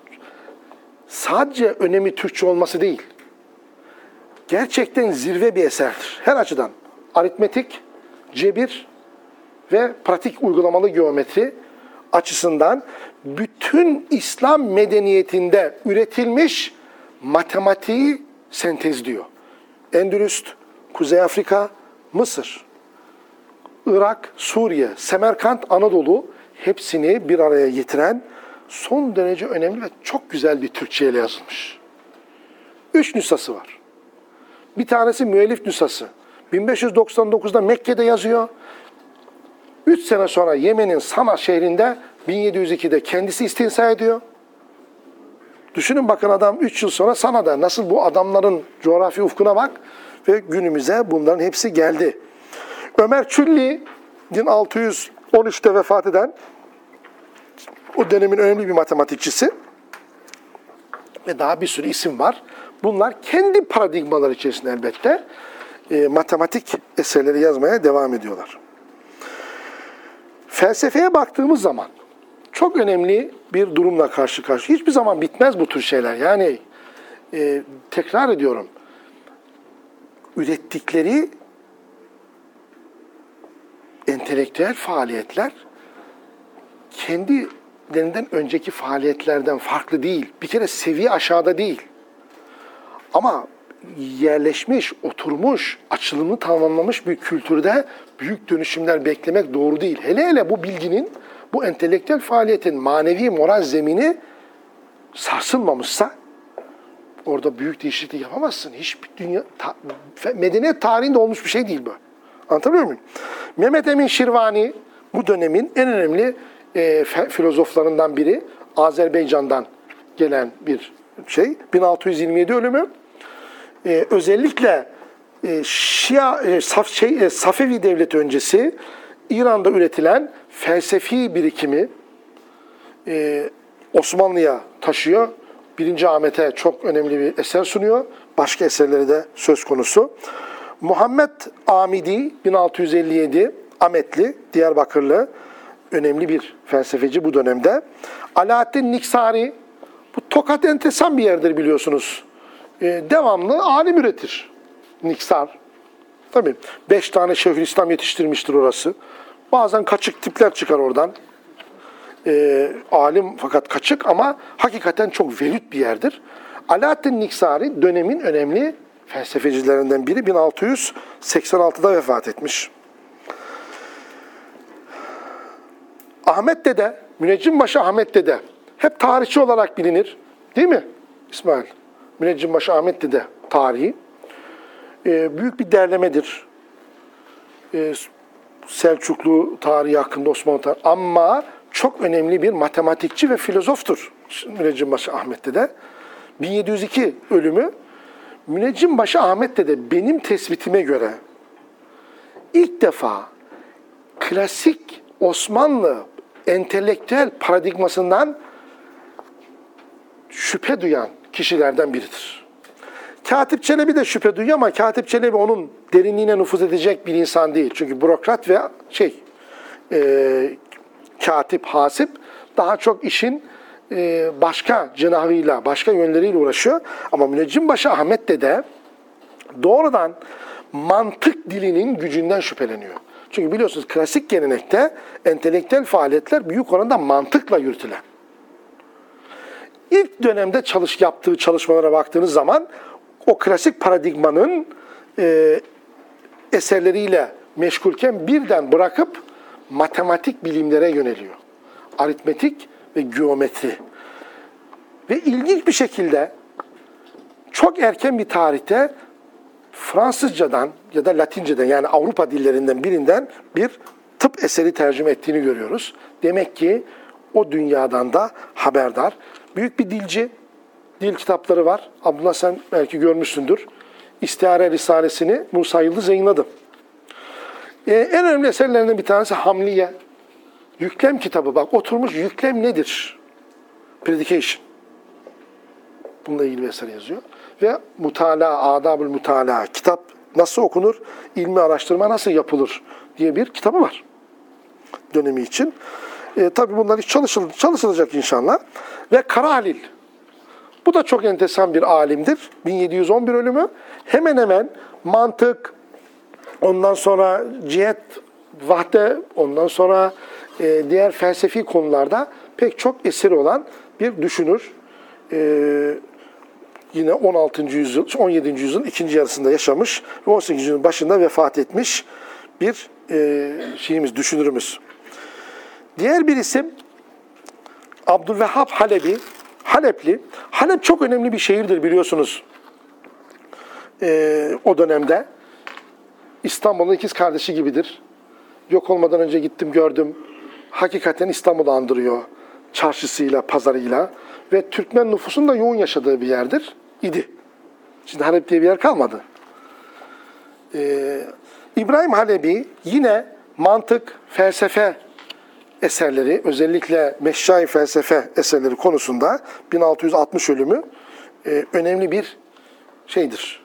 Sadece önemi Türkçe olması değil. Gerçekten zirve bir eserdir. Her açıdan. Aritmetik, cebir ve pratik uygulamalı geometri açısından bütün İslam medeniyetinde üretilmiş matematiği sentezliyor. Endülüs, Kuzey Afrika, Mısır, Irak, Suriye, Semerkant, Anadolu hepsini bir araya getiren son derece önemli ve çok güzel bir Türkçe ile yazılmış. Üç nüshası var. Bir tanesi müellif nüshası. 1599'da Mekke'de yazıyor. Üç sene sonra Yemen'in Sana şehrinde 1702'de kendisi istinsa ediyor. Düşünün bakın adam 3 yıl sonra Sana'da nasıl bu adamların coğrafi ufkuna bak ve günümüze bunların hepsi geldi. Ömer Çülli 1613'te vefat eden o dönemin önemli bir matematikçisi ve daha bir sürü isim var. Bunlar kendi paradigmaları içerisinde elbette e, matematik eserleri yazmaya devam ediyorlar. Felsefeye baktığımız zaman çok önemli bir durumla karşı karşıya. Hiçbir zaman bitmez bu tür şeyler. Yani e, tekrar ediyorum. Ürettikleri entelektüel faaliyetler kendilerinden önceki faaliyetlerden farklı değil. Bir kere seviye aşağıda değil. Ama yerleşmiş, oturmuş, açılımını tamamlamış bir kültürde büyük dönüşümler beklemek doğru değil. Hele hele bu bilginin, bu entelektüel faaliyetin manevi moral zemini sarsılmamışsa orada büyük değişiklik yapamazsın. Hiçbir dünya, ta, medeniyet tarihinde olmuş bir şey değil bu. Anlatabiliyor muyum? Mehmet Emin Şirvani bu dönemin en önemli e, filozoflarından biri. Azerbaycan'dan gelen bir şey. 1627 ölümü. E, özellikle e, Şia, e, Saf, şey, e, Safevi devleti öncesi İran'da üretilen felsefi birikimi e, Osmanlı'ya taşıyor. Birinci Ahmet'e çok önemli bir eser sunuyor. Başka eserleri de söz konusu. Muhammed Amidi 1657 Ametli, Diyarbakırlı önemli bir felsefeci bu dönemde. Alaaddin Niksari bu Tokat entesan bir yerdir biliyorsunuz. Ee, devamlı alim üretir. Niksar. Tabii beş tane Şeyhülislam yetiştirmiştir orası. Bazen kaçık tipler çıkar oradan. Ee, alim fakat kaçık ama hakikaten çok velit bir yerdir. Alaaddin Niksari dönemin önemli felsefecilerinden biri 1686'da vefat etmiş. Ahmet Dede, Müneccimbaşı Ahmet Dede hep tarihçi olarak bilinir. Değil mi İsmail? Müneccimbaşı Ahmet Dede tarihi. Ee, büyük bir derlemedir. Ee, Selçuklu tarihi hakkında Osmanlı tarihi. Ama çok önemli bir matematikçi ve filozoftur Müneccimbaşı Ahmet Dede. 1702 ölümü Müneccimbaşı Ahmet Dede benim tespitime göre ilk defa klasik Osmanlı entelektüel paradigmasından şüphe duyan kişilerden biridir. Katip Çelebi de şüphe duyuyor ama Katip Çelebi onun derinliğine nüfuz edecek bir insan değil. Çünkü bürokrat ve şey e, katip, hasip daha çok işin e, başka cenahıyla, başka yönleriyle uğraşıyor. Ama Müneccimbaşı Ahmet Dede doğrudan mantık dilinin gücünden şüpheleniyor. Çünkü biliyorsunuz klasik gelenekte entelektüel faaliyetler büyük oranda mantıkla yürütülen. İlk dönemde çalış yaptığı çalışmalara baktığınız zaman o klasik paradigmanın e, eserleriyle meşgulken birden bırakıp matematik bilimlere yöneliyor. Aritmetik ve geometri. Ve ilginç bir şekilde çok erken bir tarihte Fransızcadan ya da Latinceden yani Avrupa dillerinden birinden bir tıp eseri tercüme ettiğini görüyoruz. Demek ki o dünyadan da haberdar. Büyük bir dilci, dil kitapları var. Abdullah sen belki görmüşsündür. İstihare Risalesini Musa Yıldız yayınladı. Ee, en önemli eserlerinden bir tanesi Hamliye. Yüklem kitabı. Bak oturmuş yüklem nedir? Predication. Bununla ilgili bir eser yazıyor. Ve Mutala, Adabül Mutala, kitap nasıl okunur, ilmi araştırma nasıl yapılır diye bir kitabı var dönemi için. E, tabii bunlar hiç çalışıl, çalışılacak inşallah. Ve Kara Halil. Bu da çok enteresan bir alimdir. 1711 ölümü. Hemen hemen mantık, ondan sonra cihet, vahde, ondan sonra e, diğer felsefi konularda pek çok eseri olan bir düşünür. E, yine 16. yüzyıl, 17. yüzyılın ikinci yarısında yaşamış ve 18. yüzyılın başında vefat etmiş bir e, şeyimiz, düşünürümüz. Diğer bir isim Abdülvehhab Halebi, Halepli. Halep çok önemli bir şehirdir biliyorsunuz e, o dönemde. İstanbul'un ikiz kardeşi gibidir. Yok olmadan önce gittim gördüm. Hakikaten İstanbul'u andırıyor. Çarşısıyla, pazarıyla. Ve Türkmen nüfusun da yoğun yaşadığı bir yerdir. idi. Şimdi Halep diye bir yer kalmadı. Ee, İbrahim Halebi yine mantık, felsefe eserleri, özellikle meşşai felsefe eserleri konusunda 1660 ölümü e, önemli bir şeydir.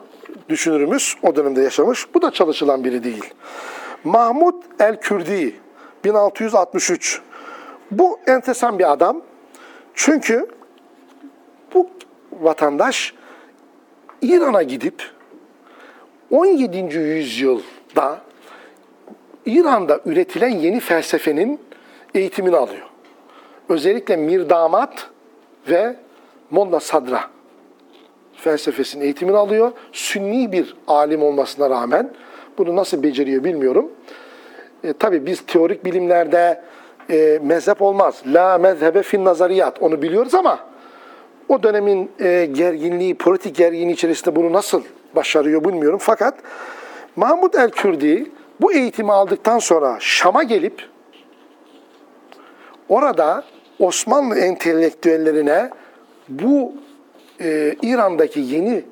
Düşünürümüz o dönemde yaşamış. Bu da çalışılan biri değil. Mahmud el-Kürdi 1663. Bu enteresan bir adam. Çünkü bu vatandaş İran'a gidip 17. yüzyılda İran'da üretilen yeni felsefenin eğitimini alıyor. Özellikle Mirdamat ve Molla Sadra felsefesinin eğitimini alıyor. Sünni bir alim olmasına rağmen bunu nasıl beceriyor bilmiyorum. E, tabii biz teorik bilimlerde e, mezhep olmaz. La mezhebe fin nazariyat onu biliyoruz ama o dönemin e, gerginliği, politik gerginliği içerisinde bunu nasıl başarıyor bilmiyorum. Fakat Mahmud el-Kürdi bu eğitimi aldıktan sonra Şam'a gelip orada Osmanlı entelektüellerine bu e, İran'daki yeni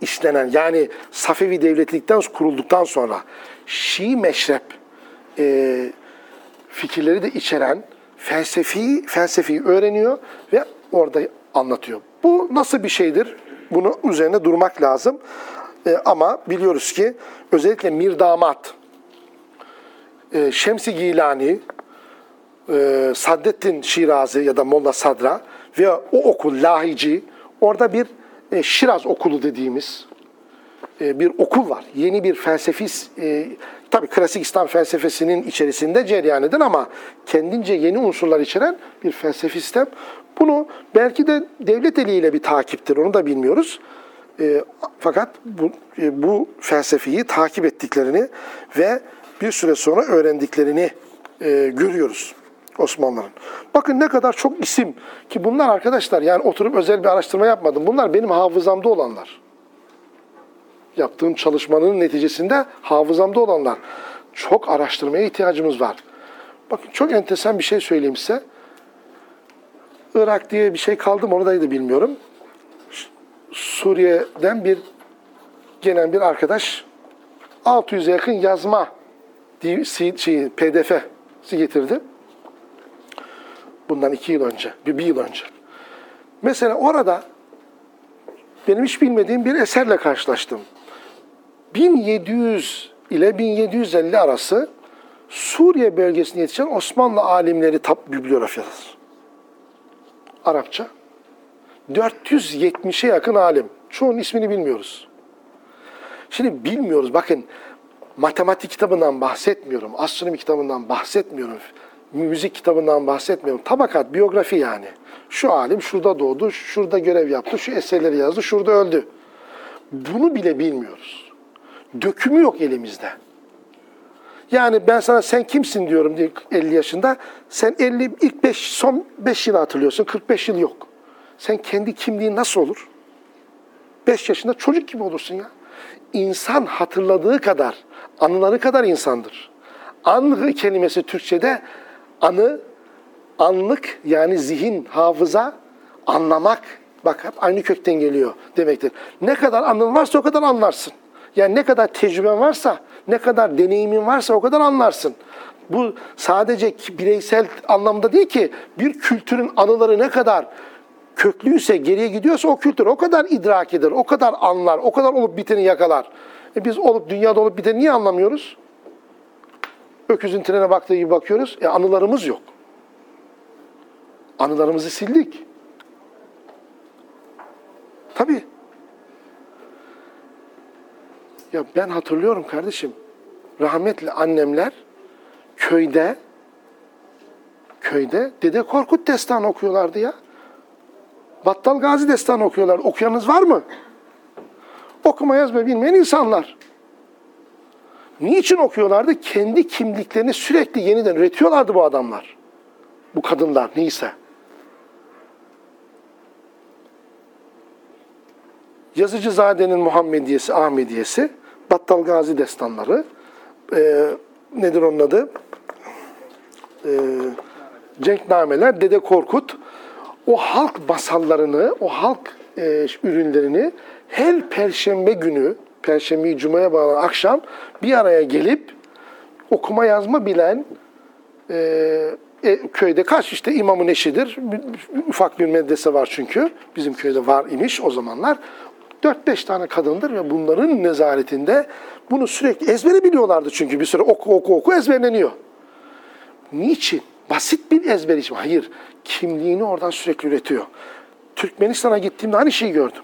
işlenen yani Safevi devletlikten kurulduktan sonra Şii meşrep e, fikirleri de içeren felsefi felsefi öğreniyor ve orada anlatıyor. Bu nasıl bir şeydir? Bunu üzerine durmak lazım. E, ama biliyoruz ki özellikle Mirdamat, e, Şemsi Gilani, e, Saddettin Şirazi ya da Molla Sadra ve o okul Lahici orada bir e, Şiraz okulu dediğimiz e, bir okul var. Yeni bir felsefi, e, tabii klasik İslam felsefesinin içerisinde cereyan eden ama kendince yeni unsurlar içeren bir felsefi sistem. Bunu belki de devlet eliyle bir takiptir, onu da bilmiyoruz. E, fakat bu, e, bu felsefeyi takip ettiklerini ve bir süre sonra öğrendiklerini e, görüyoruz Osmanlıların. Bakın ne kadar çok isim ki bunlar arkadaşlar yani oturup özel bir araştırma yapmadım. Bunlar benim hafızamda olanlar. Yaptığım çalışmanın neticesinde hafızamda olanlar. Çok araştırmaya ihtiyacımız var. Bakın çok enteresan bir şey söyleyeyim size. Irak diye bir şey kaldı mı orayı da bilmiyorum. Suriye'den bir gelen bir arkadaş 600'e yakın yazma şey, PDF'si getirdi. Bundan iki yıl önce, bir, bir yıl önce. Mesela orada benim hiç bilmediğim bir eserle karşılaştım. 1700 ile 1750 arası Suriye bölgesinde yetişen Osmanlı alimleri tap bibliografyası. Arapça. 470'e yakın alim. Çoğunun ismini bilmiyoruz. Şimdi bilmiyoruz. Bakın matematik kitabından bahsetmiyorum. Astronomi kitabından bahsetmiyorum. Müzik kitabından bahsetmiyorum. Tabakat, biyografi yani. Şu alim şurada doğdu, şurada görev yaptı, şu eserleri yazdı, şurada öldü. Bunu bile bilmiyoruz. Dökümü yok elimizde. Yani ben sana sen kimsin diyorum diye 50 yaşında. Sen 50 ilk 5 son 5 yılı hatırlıyorsun. 45 yıl yok. Sen kendi kimliğin nasıl olur? 5 yaşında çocuk gibi olursun ya. İnsan hatırladığı kadar, anıları kadar insandır. Anı kelimesi Türkçe'de anı, anlık yani zihin, hafıza, anlamak. Bak hep aynı kökten geliyor demektir. Ne kadar anın varsa o kadar anlarsın. Yani ne kadar tecrüben varsa, ne kadar deneyimin varsa o kadar anlarsın. Bu sadece bireysel anlamda değil ki bir kültürün anıları ne kadar köklüyse, geriye gidiyorsa o kültür o kadar idrak eder, o kadar anlar, o kadar olup biteni yakalar. E biz olup dünyada olup biteni niye anlamıyoruz? Öküzün trene baktığı gibi bakıyoruz. E anılarımız yok. Anılarımızı sildik. Tabii. Ya ben hatırlıyorum kardeşim. Rahmetli annemler köyde köyde Dede Korkut destanı okuyorlardı ya. Battal Gazi destanı okuyorlar. Okuyanınız var mı? Okuma yazma bilmeyen insanlar. Niçin okuyorlardı? Kendi kimliklerini sürekli yeniden üretiyorlardı bu adamlar. Bu kadınlar neyse. Yazıcızade'nin Muhammediyesi, Ahmediyesi, Battal Gazi destanları, e, nedir onun adı? E, Cenknameler, Dede Korkut, o halk masallarını, o halk e, ürünlerini her perşembe günü, perşembeyi cumaya bağlanan akşam bir araya gelip okuma yazma bilen e, e, köyde kaç işte imamın eşidir. Ufak bir medrese var çünkü. Bizim köyde var imiş o zamanlar. 4-5 tane kadındır ve bunların nezaretinde bunu sürekli ezbere biliyorlardı çünkü bir süre oku oku oku ezberleniyor. Niçin? Basit bir ezber için. Hayır. Kimliğini oradan sürekli üretiyor. Türkmenistan'a gittiğimde aynı şeyi gördüm.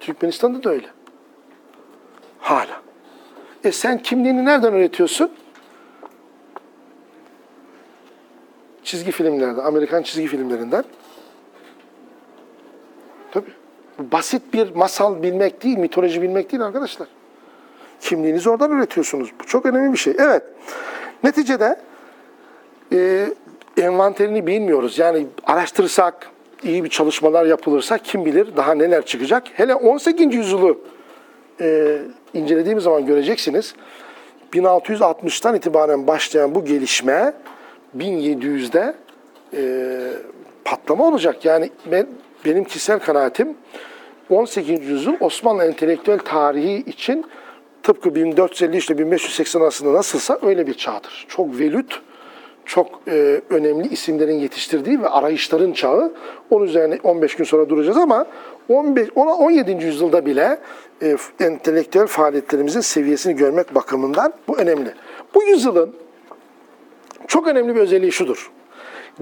Türkmenistan'da da öyle. Hala. E sen kimliğini nereden üretiyorsun? Çizgi filmlerden, Amerikan çizgi filmlerinden. Tabii. Basit bir masal bilmek değil, mitoloji bilmek değil arkadaşlar. Kimliğinizi oradan üretiyorsunuz. Bu çok önemli bir şey. Evet. Neticede e, envanterini bilmiyoruz. Yani araştırırsak, iyi bir çalışmalar yapılırsa kim bilir daha neler çıkacak. Hele 18. yüzyılı e, incelediğimiz zaman göreceksiniz. 1660'tan itibaren başlayan bu gelişme 1700'de e, patlama olacak. Yani ben, benim kişisel kanaatim 18. yüzyıl Osmanlı entelektüel tarihi için tıpkı 1453 ile 1580 arasında nasılsa öyle bir çağdır. Çok velüt, çok e, önemli isimlerin yetiştirdiği ve arayışların çağı. Onun üzerine 15 gün sonra duracağız ama 15, ona 17. yüzyılda bile e, entelektüel faaliyetlerimizin seviyesini görmek bakımından bu önemli. Bu yüzyılın çok önemli bir özelliği şudur.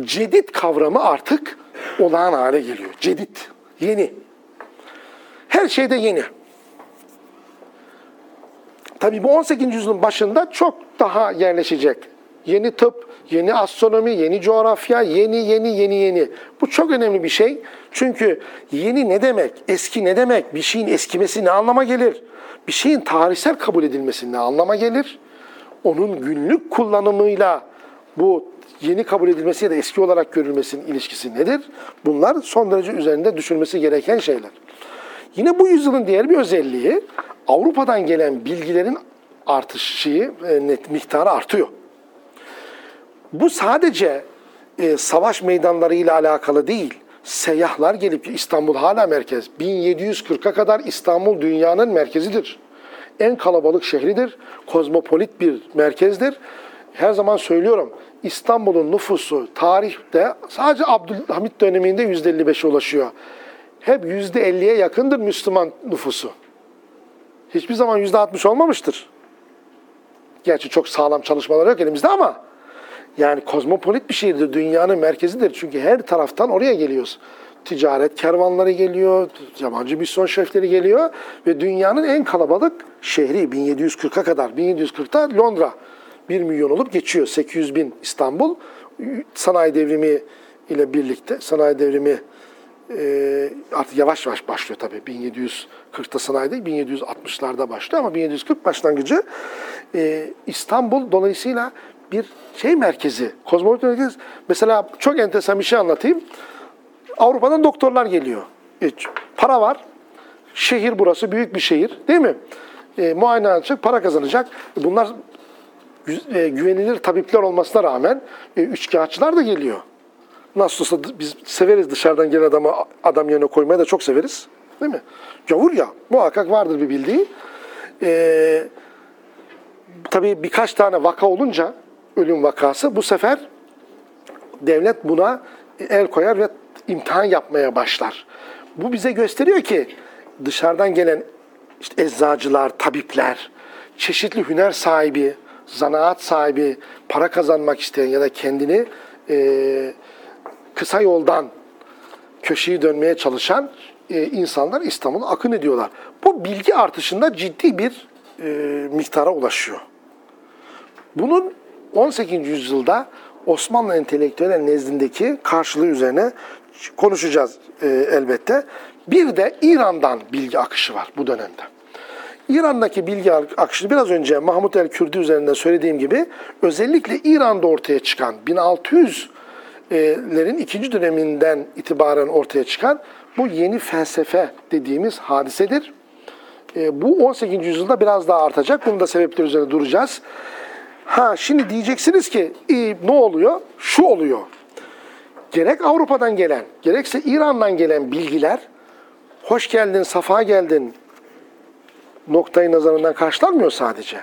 Cedid kavramı artık olağan hale geliyor. Cedid, yeni. Her şeyde yeni. Tabii bu 18. yüzyılın başında çok daha yerleşecek. Yeni tıp, yeni astronomi, yeni coğrafya, yeni yeni yeni yeni. Bu çok önemli bir şey. Çünkü yeni ne demek? Eski ne demek? Bir şeyin eskimesi ne anlama gelir? Bir şeyin tarihsel kabul edilmesi ne anlama gelir? Onun günlük kullanımıyla bu yeni kabul edilmesi ya da eski olarak görülmesinin ilişkisi nedir? Bunlar son derece üzerinde düşünmesi gereken şeyler. Yine bu yüzyılın diğer bir özelliği Avrupa'dan gelen bilgilerin artış şeyi, e, net miktarı artıyor. Bu sadece e, savaş meydanlarıyla alakalı değil. Seyyahlar gelip İstanbul hala merkez. 1740'a kadar İstanbul dünyanın merkezidir. En kalabalık şehridir. Kozmopolit bir merkezdir. Her zaman söylüyorum İstanbul'un nüfusu tarihte sadece Abdülhamit döneminde %55'e ulaşıyor. Hep %50'ye yakındır Müslüman nüfusu. Hiçbir zaman %60 olmamıştır. Gerçi çok sağlam çalışmalar yok elimizde ama yani kozmopolit bir şehirdir, dünyanın merkezidir. Çünkü her taraftan oraya geliyoruz. Ticaret kervanları geliyor, yabancı misyon şefleri geliyor ve dünyanın en kalabalık şehri 1740'a kadar. 1740'ta Londra 1 milyon olup geçiyor. 800 bin İstanbul. Sanayi devrimi ile birlikte sanayi devrimi e, artık yavaş yavaş başlıyor tabii. 1740'ta sanayi değil, 1760'larda başlıyor ama 1740 başlangıcı e, İstanbul dolayısıyla bir şey merkezi, kozmopolit merkezi. Mesela çok enteresan bir şey anlatayım. Avrupa'dan doktorlar geliyor. E, para var. Şehir burası, büyük bir şehir değil mi? E, muayene edecek, para kazanacak. Bunlar gü- e, güvenilir tabipler olmasına rağmen e, üçkağıtçılar da geliyor. Nasıl olsa biz severiz dışarıdan gelen adamı adam yerine koymayı da çok severiz. Değil mi? Gavur ya, muhakkak vardır bir bildiği. Ee, tabii birkaç tane vaka olunca, ölüm vakası, bu sefer devlet buna el koyar ve imtihan yapmaya başlar. Bu bize gösteriyor ki dışarıdan gelen işte eczacılar, tabipler, çeşitli hüner sahibi, zanaat sahibi, para kazanmak isteyen ya da kendini eee kısa yoldan köşeyi dönmeye çalışan e, insanlar İstanbul'a akın ediyorlar. Bu bilgi artışında ciddi bir e, miktara ulaşıyor. Bunun 18. yüzyılda Osmanlı entelektüel nezdindeki karşılığı üzerine konuşacağız e, elbette. Bir de İran'dan bilgi akışı var bu dönemde. İran'daki bilgi akışı biraz önce Mahmut el-Kürdi üzerinden söylediğim gibi özellikle İran'da ortaya çıkan 1600'lerin ikinci döneminden itibaren ortaya çıkan bu yeni felsefe dediğimiz hadisedir. E, bu 18. yüzyılda biraz daha artacak. Bunun da sebepleri üzerine duracağız. Ha şimdi diyeceksiniz ki "İyi, ne oluyor? Şu oluyor. Gerek Avrupa'dan gelen, gerekse İran'dan gelen bilgiler hoş geldin, safa geldin noktayı nazarından karşılanmıyor sadece.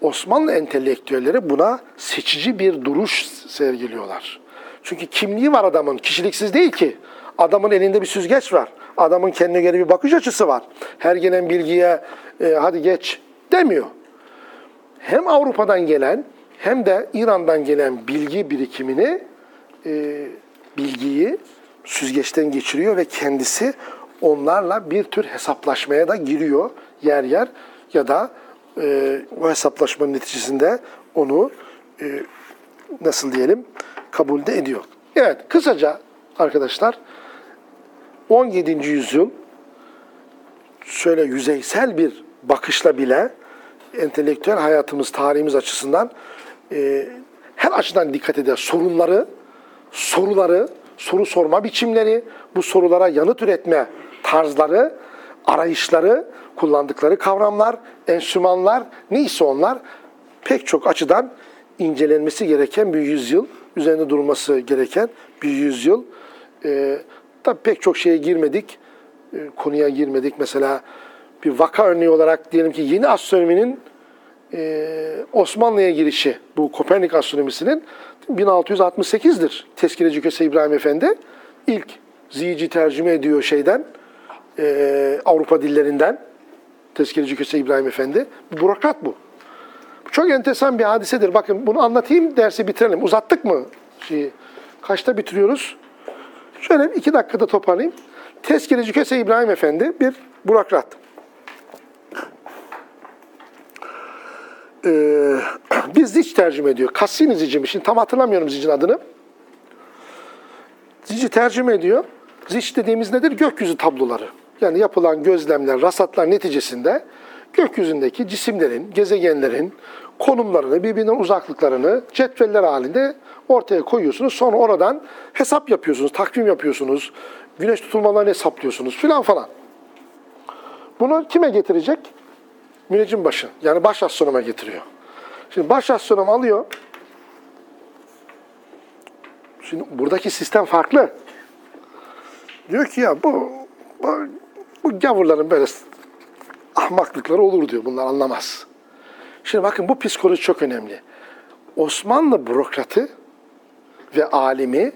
Osmanlı entelektüelleri buna seçici bir duruş sergiliyorlar. Çünkü kimliği var adamın, kişiliksiz değil ki. Adamın elinde bir süzgeç var. Adamın kendine göre bir bakış açısı var. Her gelen bilgiye e, hadi geç demiyor. Hem Avrupa'dan gelen hem de İran'dan gelen bilgi birikimini, e, bilgiyi süzgeçten geçiriyor ve kendisi onlarla bir tür hesaplaşmaya da giriyor yer yer ya da e, o hesaplaşmanın neticesinde onu e, nasıl diyelim kabul ediyor. Evet kısaca arkadaşlar 17. yüzyıl şöyle yüzeysel bir bakışla bile entelektüel hayatımız, tarihimiz açısından e, her açıdan dikkat eder. Sorunları, soruları, soru sorma biçimleri, bu sorulara yanıt üretme tarzları, arayışları, kullandıkları kavramlar, enstrümanlar, neyse onlar pek çok açıdan incelenmesi gereken bir yüzyıl, üzerinde durulması gereken bir yüzyıl. Ee, tabii pek çok şeye girmedik, e, konuya girmedik. Mesela bir vaka örneği olarak diyelim ki yeni astronominin e, Osmanlı'ya girişi, bu Kopernik astronomisinin 1668'dir. Tezkireci Köse İbrahim Efendi ilk ziyici tercüme ediyor şeyden, e, Avrupa dillerinden. Tezkireci Köse İbrahim Efendi. Bir bürokrat bu. Çok enteresan bir hadisedir. Bakın bunu anlatayım, dersi bitirelim. Uzattık mı? Şeyi, kaçta bitiriyoruz? Şöyle iki dakikada toparlayayım. Tezkireci Köse İbrahim Efendi bir bürokrat. Ee, <clears throat> bir zic tercüme ediyor. Cassini zici mi? Şimdi tam hatırlamıyorum zicin adını. Zici tercüme ediyor. Zic dediğimiz nedir? Gökyüzü tabloları. Yani yapılan gözlemler, rasatlar neticesinde gökyüzündeki cisimlerin, gezegenlerin konumlarını, birbirinden uzaklıklarını cetveller halinde ortaya koyuyorsunuz. Sonra oradan hesap yapıyorsunuz, takvim yapıyorsunuz. Güneş tutulmalarını hesaplıyorsunuz filan falan. Bunu kime getirecek? Müneccim başı. Yani baş astronoma getiriyor. Şimdi baş astronom alıyor. Şimdi buradaki sistem farklı. Diyor ki ya bu, bu, bu gavurların böyle ahmaklıkları olur diyor. Bunlar anlamaz. Şimdi bakın bu psikoloji çok önemli. Osmanlı bürokratı ve alimi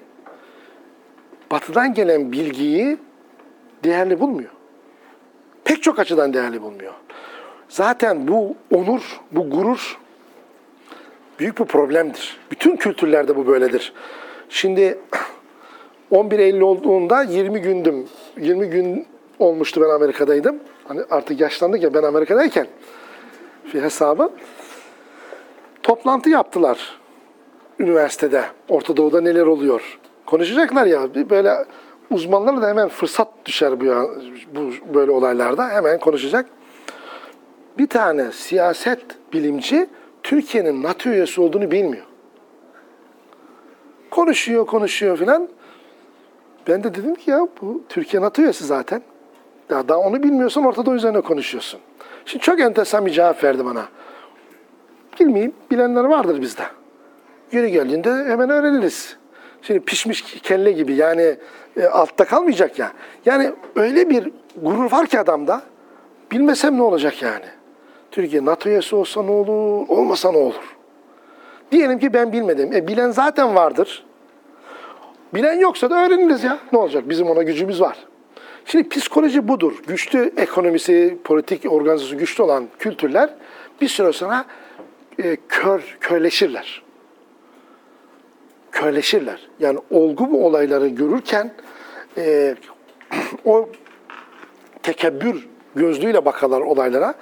batıdan gelen bilgiyi değerli bulmuyor. Pek çok açıdan değerli bulmuyor. Zaten bu onur, bu gurur büyük bir problemdir. Bütün kültürlerde bu böyledir. Şimdi <clears throat> 11 Eylül olduğunda 20 gündüm. 20 gün olmuştu ben Amerika'daydım. Hani artık yaşlandık ya ben Amerika'dayken bir hesabı. Toplantı yaptılar üniversitede. Orta Doğu'da neler oluyor? Konuşacaklar ya. Böyle uzmanlara da hemen fırsat düşer bu, bu böyle olaylarda. Hemen konuşacak. Bir tane siyaset bilimci Türkiye'nin NATO üyesi olduğunu bilmiyor. Konuşuyor, konuşuyor filan. Ben de dedim ki ya bu Türkiye NATO üyesi zaten. Ya daha onu bilmiyorsan ortada üzerine konuşuyorsun. Şimdi çok enteresan bir cevap verdi bana. Bilmeyeyim, bilenler vardır bizde. Yeri geldiğinde hemen öğreniriz. Şimdi pişmiş kelle gibi yani e, altta kalmayacak ya. Yani öyle bir gurur var ki adamda. Bilmesem ne olacak yani? Türkiye NATO üyesi olsa ne olur, olmasa ne olur? Diyelim ki ben bilmedim. E bilen zaten vardır. Bilen yoksa da öğreniriz ya. Ne olacak? Bizim ona gücümüz var. Şimdi psikoloji budur. Güçlü ekonomisi, politik organizasyonu güçlü olan kültürler bir süre sonra e, kör, körleşirler. Körleşirler. Yani olgu bu olayları görürken e, <clears throat> o tekebbür gözlüğüyle bakarlar olaylara.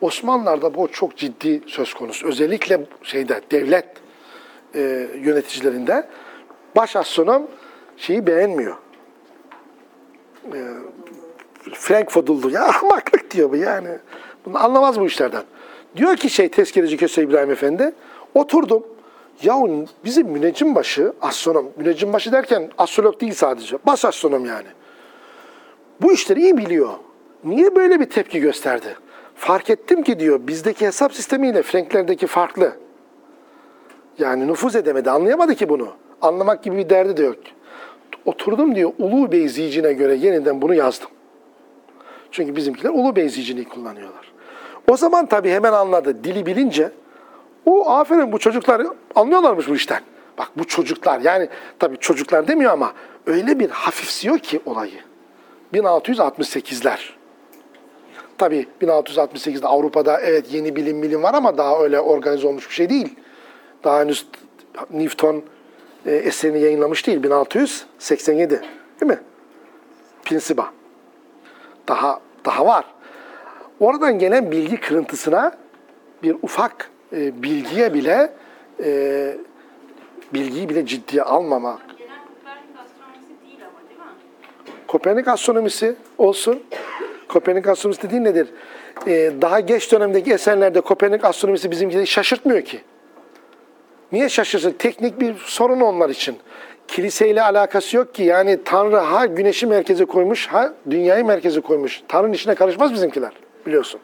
Osmanlılar'da bu çok ciddi söz konusu. Özellikle şeyde devlet e, yöneticilerinde baş astronom şeyi beğenmiyor. E, Frankfurt'uldu. Ya ahmaklık diyor bu yani. Bunu anlamaz bu işlerden. Diyor ki şey tezkereci Köse İbrahim Efendi, oturdum. Yahu bizim müneccimbaşı, astronom, müneccimbaşı derken astrolog değil sadece, baş astronom yani. Bu işleri iyi biliyor. Niye böyle bir tepki gösterdi? Fark ettim ki diyor bizdeki hesap sistemiyle Franklerdeki farklı. Yani nüfuz edemedi, anlayamadı ki bunu. Anlamak gibi bir derdi de yok. Oturdum diyor Ulu Bey zicine göre yeniden bunu yazdım. Çünkü bizimkiler Ulu Bey zicini kullanıyorlar. O zaman tabii hemen anladı. Dili bilince o aferin bu çocuklar anlıyorlarmış bu işten. Bak bu çocuklar yani tabii çocuklar demiyor ama öyle bir hafifsiyor ki olayı. 1668'ler. Tabii 1668'de Avrupa'da evet yeni bilim bilim var ama daha öyle organize olmuş bir şey değil. Daha henüz Newton e, eserini yayınlamış değil 1687 değil mi? Principa. Daha daha var. Oradan gelen bilgi kırıntısına bir ufak e, bilgiye bile e, bilgiyi bile ciddiye almamak. Genel Kopernik astronomisi değil ama değil mi? Kopernik astronomisi olsun. Kopernik astronomisi dediğin nedir? Ee, daha geç dönemdeki eserlerde Kopernik astronomisi bizimkileri şaşırtmıyor ki. Niye şaşırsın? Teknik bir sorun onlar için. Kiliseyle alakası yok ki. Yani Tanrı ha güneşi merkeze koymuş, ha dünyayı merkeze koymuş. Tanrı'nın işine karışmaz bizimkiler biliyorsun.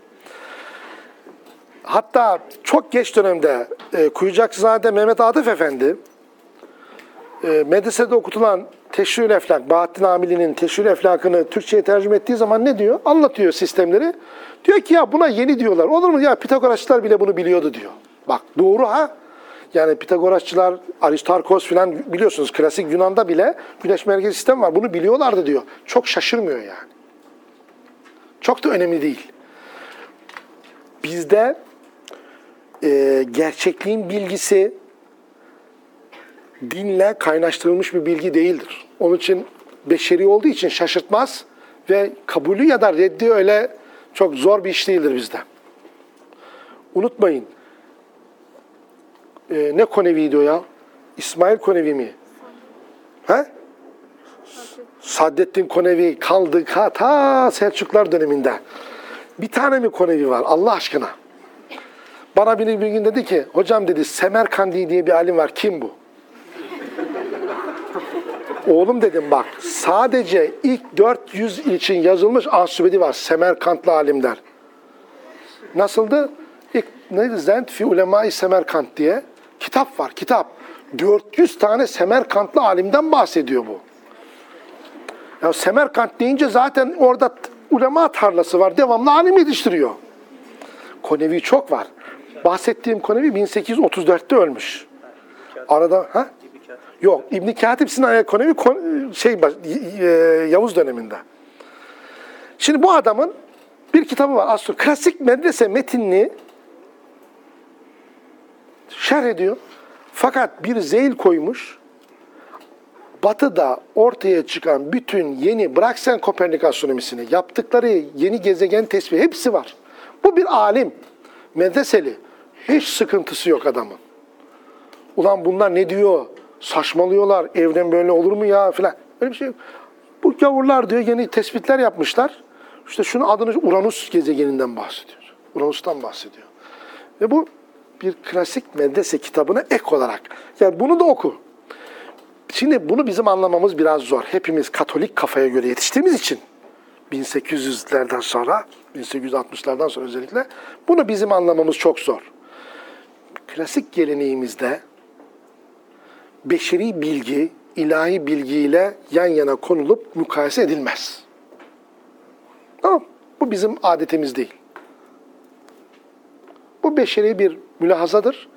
Hatta çok geç dönemde e, Kuyucakzade Mehmet Atıf Efendi e, medresede okutulan Teşrül Eflak, Bahattin Amili'nin Teşrül Eflak'ını Türkçe'ye tercüme ettiği zaman ne diyor? Anlatıyor sistemleri. Diyor ki ya buna yeni diyorlar. Olur mu? Ya Pitagorasçılar bile bunu biliyordu diyor. Bak doğru ha. Yani Pitagorasçılar, Aristarkos filan biliyorsunuz klasik Yunan'da bile güneş merkezi sistem var. Bunu biliyorlardı diyor. Çok şaşırmıyor yani. Çok da önemli değil. Bizde e, gerçekliğin bilgisi dinle kaynaştırılmış bir bilgi değildir. Onun için beşeri olduğu için şaşırtmaz ve kabulü ya da reddi öyle çok zor bir iş değildir bizde. Unutmayın. Ee, ne Konevi'ydi o ya? İsmail Konevi mi? He? Saddettin Konevi kaldı ka- ta Selçuklar döneminde. Bir tane mi Konevi var Allah aşkına? Bana biri bir gün dedi ki, hocam dedi Semerkandi diye bir alim var. Kim bu? Oğlum dedim bak sadece ilk 400 için yazılmış ansübedi var. Semerkantlı alimler. Nasıldı? İlk neydi? Zend fi ulemai Semerkant diye kitap var. Kitap. 400 tane Semerkantlı alimden bahsediyor bu. Ya Semerkant deyince zaten orada ulema tarlası var. Devamlı alim yetiştiriyor. Konevi çok var. Bahsettiğim Konevi 1834'te ölmüş. Arada ha? Yok. İbn Katip Sinan kon- şey y- Yavuz döneminde. Şimdi bu adamın bir kitabı var. Aslında klasik medrese metinini şerh ediyor. Fakat bir zeyl koymuş. Batı'da ortaya çıkan bütün yeni, bırak sen Kopernik astronomisini, yaptıkları yeni gezegen tespiti hepsi var. Bu bir alim, medreseli. Hiç sıkıntısı yok adamın. Ulan bunlar ne diyor? Saçmalıyorlar. Evren böyle olur mu ya filan. Öyle bir şey yok. Bu gavurlar diyor yeni tespitler yapmışlar. İşte şunun adını Uranüs gezegeninden bahsediyor. Uranüs'ten bahsediyor. Ve bu bir klasik medrese kitabına ek olarak. Yani bunu da oku. Şimdi bunu bizim anlamamız biraz zor. Hepimiz Katolik kafaya göre yetiştiğimiz için 1800'lerden sonra, 1860'lardan sonra özellikle bunu bizim anlamamız çok zor. Klasik geleneğimizde beşeri bilgi, ilahi bilgiyle yan yana konulup mukayese edilmez. Tamam Bu bizim adetimiz değil. Bu beşeri bir mülahazadır.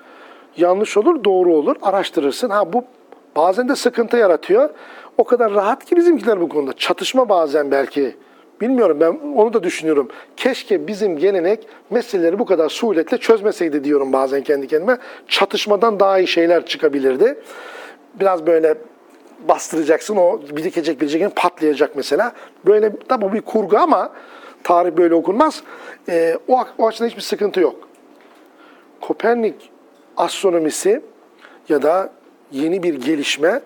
Yanlış olur, doğru olur. Araştırırsın. Ha bu bazen de sıkıntı yaratıyor. O kadar rahat ki bizimkiler bu konuda. Çatışma bazen belki. Bilmiyorum ben onu da düşünüyorum. Keşke bizim gelenek meseleleri bu kadar suhuletle çözmeseydi diyorum bazen kendi kendime. Çatışmadan daha iyi şeyler çıkabilirdi. Biraz böyle bastıracaksın o birikecek birikecek patlayacak mesela. Böyle tabi bir kurgu ama tarih böyle okunmaz. Ee, o, o açıdan hiçbir sıkıntı yok. Kopernik astronomisi ya da yeni bir gelişme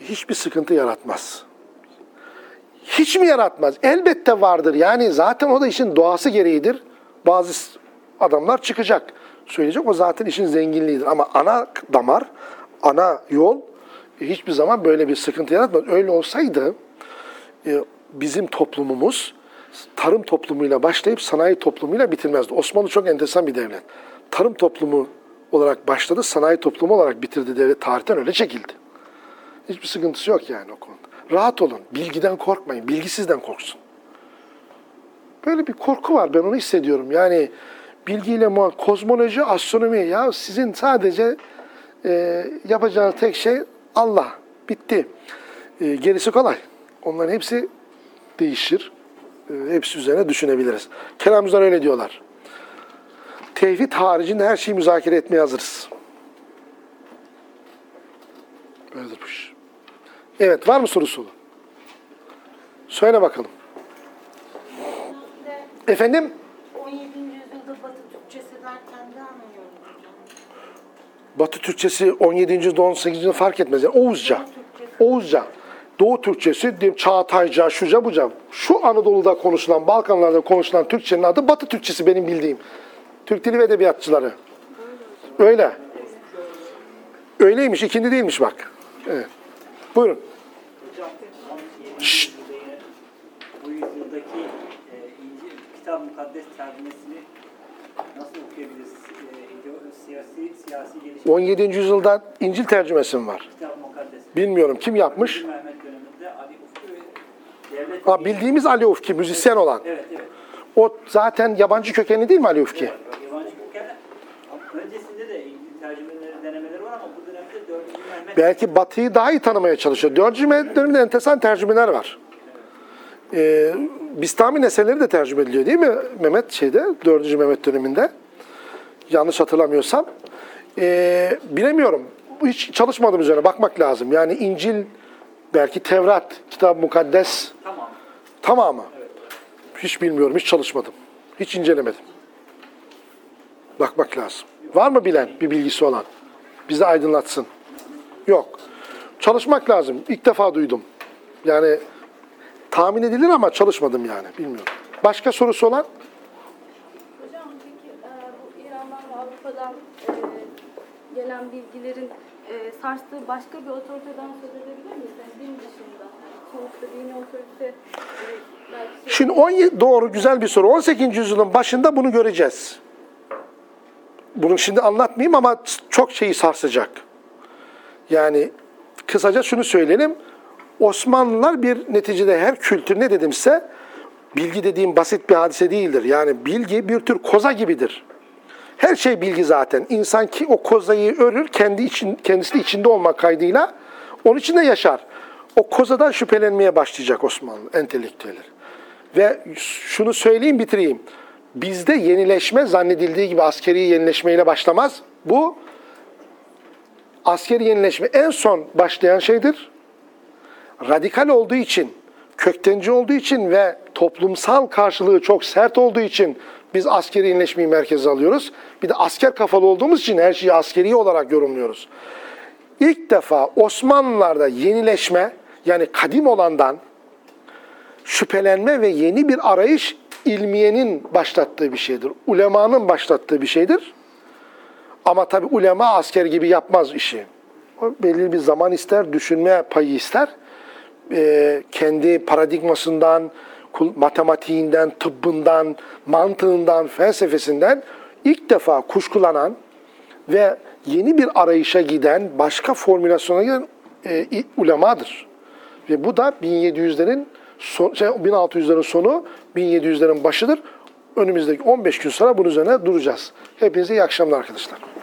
hiçbir sıkıntı yaratmaz. Hiç mi yaratmaz? Elbette vardır. Yani zaten o da işin doğası gereğidir. Bazı adamlar çıkacak. Söyleyecek o zaten işin zenginliğidir. Ama ana damar, ana yol hiçbir zaman böyle bir sıkıntı yaratmaz. Öyle olsaydı e, bizim toplumumuz tarım toplumuyla başlayıp sanayi toplumuyla bitirmezdi. Osmanlı çok enteresan bir devlet. Tarım toplumu olarak başladı, sanayi toplumu olarak bitirdi devlet. Tarihten öyle çekildi. Hiçbir sıkıntısı yok yani o konuda. Rahat olun, bilgiden korkmayın, bilgisizden korksun. Böyle bir korku var, ben onu hissediyorum. Yani bilgiyle muha- kozmoloji, astronomi ya sizin sadece e, yapacağınız tek şey Allah. Bitti. E, gerisi kolay. Onların hepsi değişir. E, hepsi üzerine düşünebiliriz. Kelamcılar öyle diyorlar. Tevhid haricinde her şeyi müzakere etmeye hazırız. Böyledir bu iş. Evet, var mı sorusu? Söyle bakalım. Efendim? 17. yüzyılda Batı Türkçesi derken ne anlıyoruz hocam? Batı Türkçesi 17. yüzyılda 18. yüzyılda fark etmez. Yani Oğuzca. Oğuzca. Doğu Türkçesi, diyeyim Çağatayca, şuca buca. Şu Anadolu'da konuşulan, Balkanlarda konuşulan Türkçenin adı Batı Türkçesi benim bildiğim. Türk Dili ve Edebiyatçıları. Öyle. Öyleymiş, ikindi değilmiş bak. Evet. Buyurun. Hocam, Şşt. bu yüzyıldaki e, İncil, kitap mukaddes nasıl okuyabiliriz? E, ideo- siyasi, siyasi gelişme 17. yüzyılda İncil tercümesi mi var? mukaddes. Bilmiyorum kim yapmış. Mehmet döneminde Ali Ufku ve devlet... Ha, bildiğimiz Ali Ufki, müzisyen olan. Evet, evet. O zaten yabancı kökenli değil mi Ali Ufki? evet. Yabancı kökenli. Ama Öncesinde de İncil tercümeleri, denemeleri var ama bu dönemde 4. Mehmet... belki Batı'yı daha iyi tanımaya çalışıyor. Dördüncü Mehmet döneminde enteresan tercümeler var. Ee, Bistami eserleri de tercüme ediliyor değil mi Mehmet şeyde, dördüncü Mehmet döneminde? Yanlış hatırlamıyorsam. Ee, bilemiyorum. Hiç çalışmadım üzerine bakmak lazım. Yani İncil, belki Tevrat, Kitab-ı Mukaddes Tamam. tamamı. Hiç bilmiyorum, hiç çalışmadım. Hiç incelemedim. Bakmak lazım. Var mı bilen, bir bilgisi olan? Bizi aydınlatsın. Yok. Çalışmak lazım. İlk defa duydum. Yani tahmin edilir ama çalışmadım yani. Bilmiyorum. Başka sorusu olan? Hocam peki e, bu İran'dan ve Avrupa'dan e, gelen bilgilerin e, sarstığı başka bir otoriteden söz edebilir miyiz? Yani din dışında. Sonuçta dini otorite e, şey- Şimdi 17 doğru güzel bir soru. 18. yüzyılın başında bunu göreceğiz. Bunu şimdi anlatmayayım ama çok şeyi sarsacak. Yani kısaca şunu söyleyelim. Osmanlılar bir neticede her kültür ne dedim size? Bilgi dediğim basit bir hadise değildir. Yani bilgi bir tür koza gibidir. Her şey bilgi zaten. İnsan ki o kozayı örür, kendi için, kendisi de içinde olmak kaydıyla onun içinde yaşar. O kozadan şüphelenmeye başlayacak Osmanlı entelektüelleri. Ve şunu söyleyeyim bitireyim. Bizde yenileşme zannedildiği gibi askeri yenileşmeyle başlamaz. Bu askeri yenileşme en son başlayan şeydir. Radikal olduğu için, köktenci olduğu için ve toplumsal karşılığı çok sert olduğu için biz askeri yenileşmeyi merkeze alıyoruz. Bir de asker kafalı olduğumuz için her şeyi askeri olarak yorumluyoruz. İlk defa Osmanlılarda yenileşme yani kadim olandan şüphelenme ve yeni bir arayış ilmiyenin başlattığı bir şeydir. Ulemanın başlattığı bir şeydir. Ama tabi ulema asker gibi yapmaz işi. O belli bir zaman ister, düşünme payı ister. Ee, kendi paradigmasından, matematiğinden, tıbbından, mantığından, felsefesinden ilk defa kuşkulanan ve yeni bir arayışa giden, başka formülasyona giden e, ulemadır. Ve bu da 1700'lerin son, şey, 1600'lerin sonu, 1700'lerin başıdır. Önümüzdeki 15 gün sonra bunun üzerine duracağız. Hepinize iyi akşamlar arkadaşlar.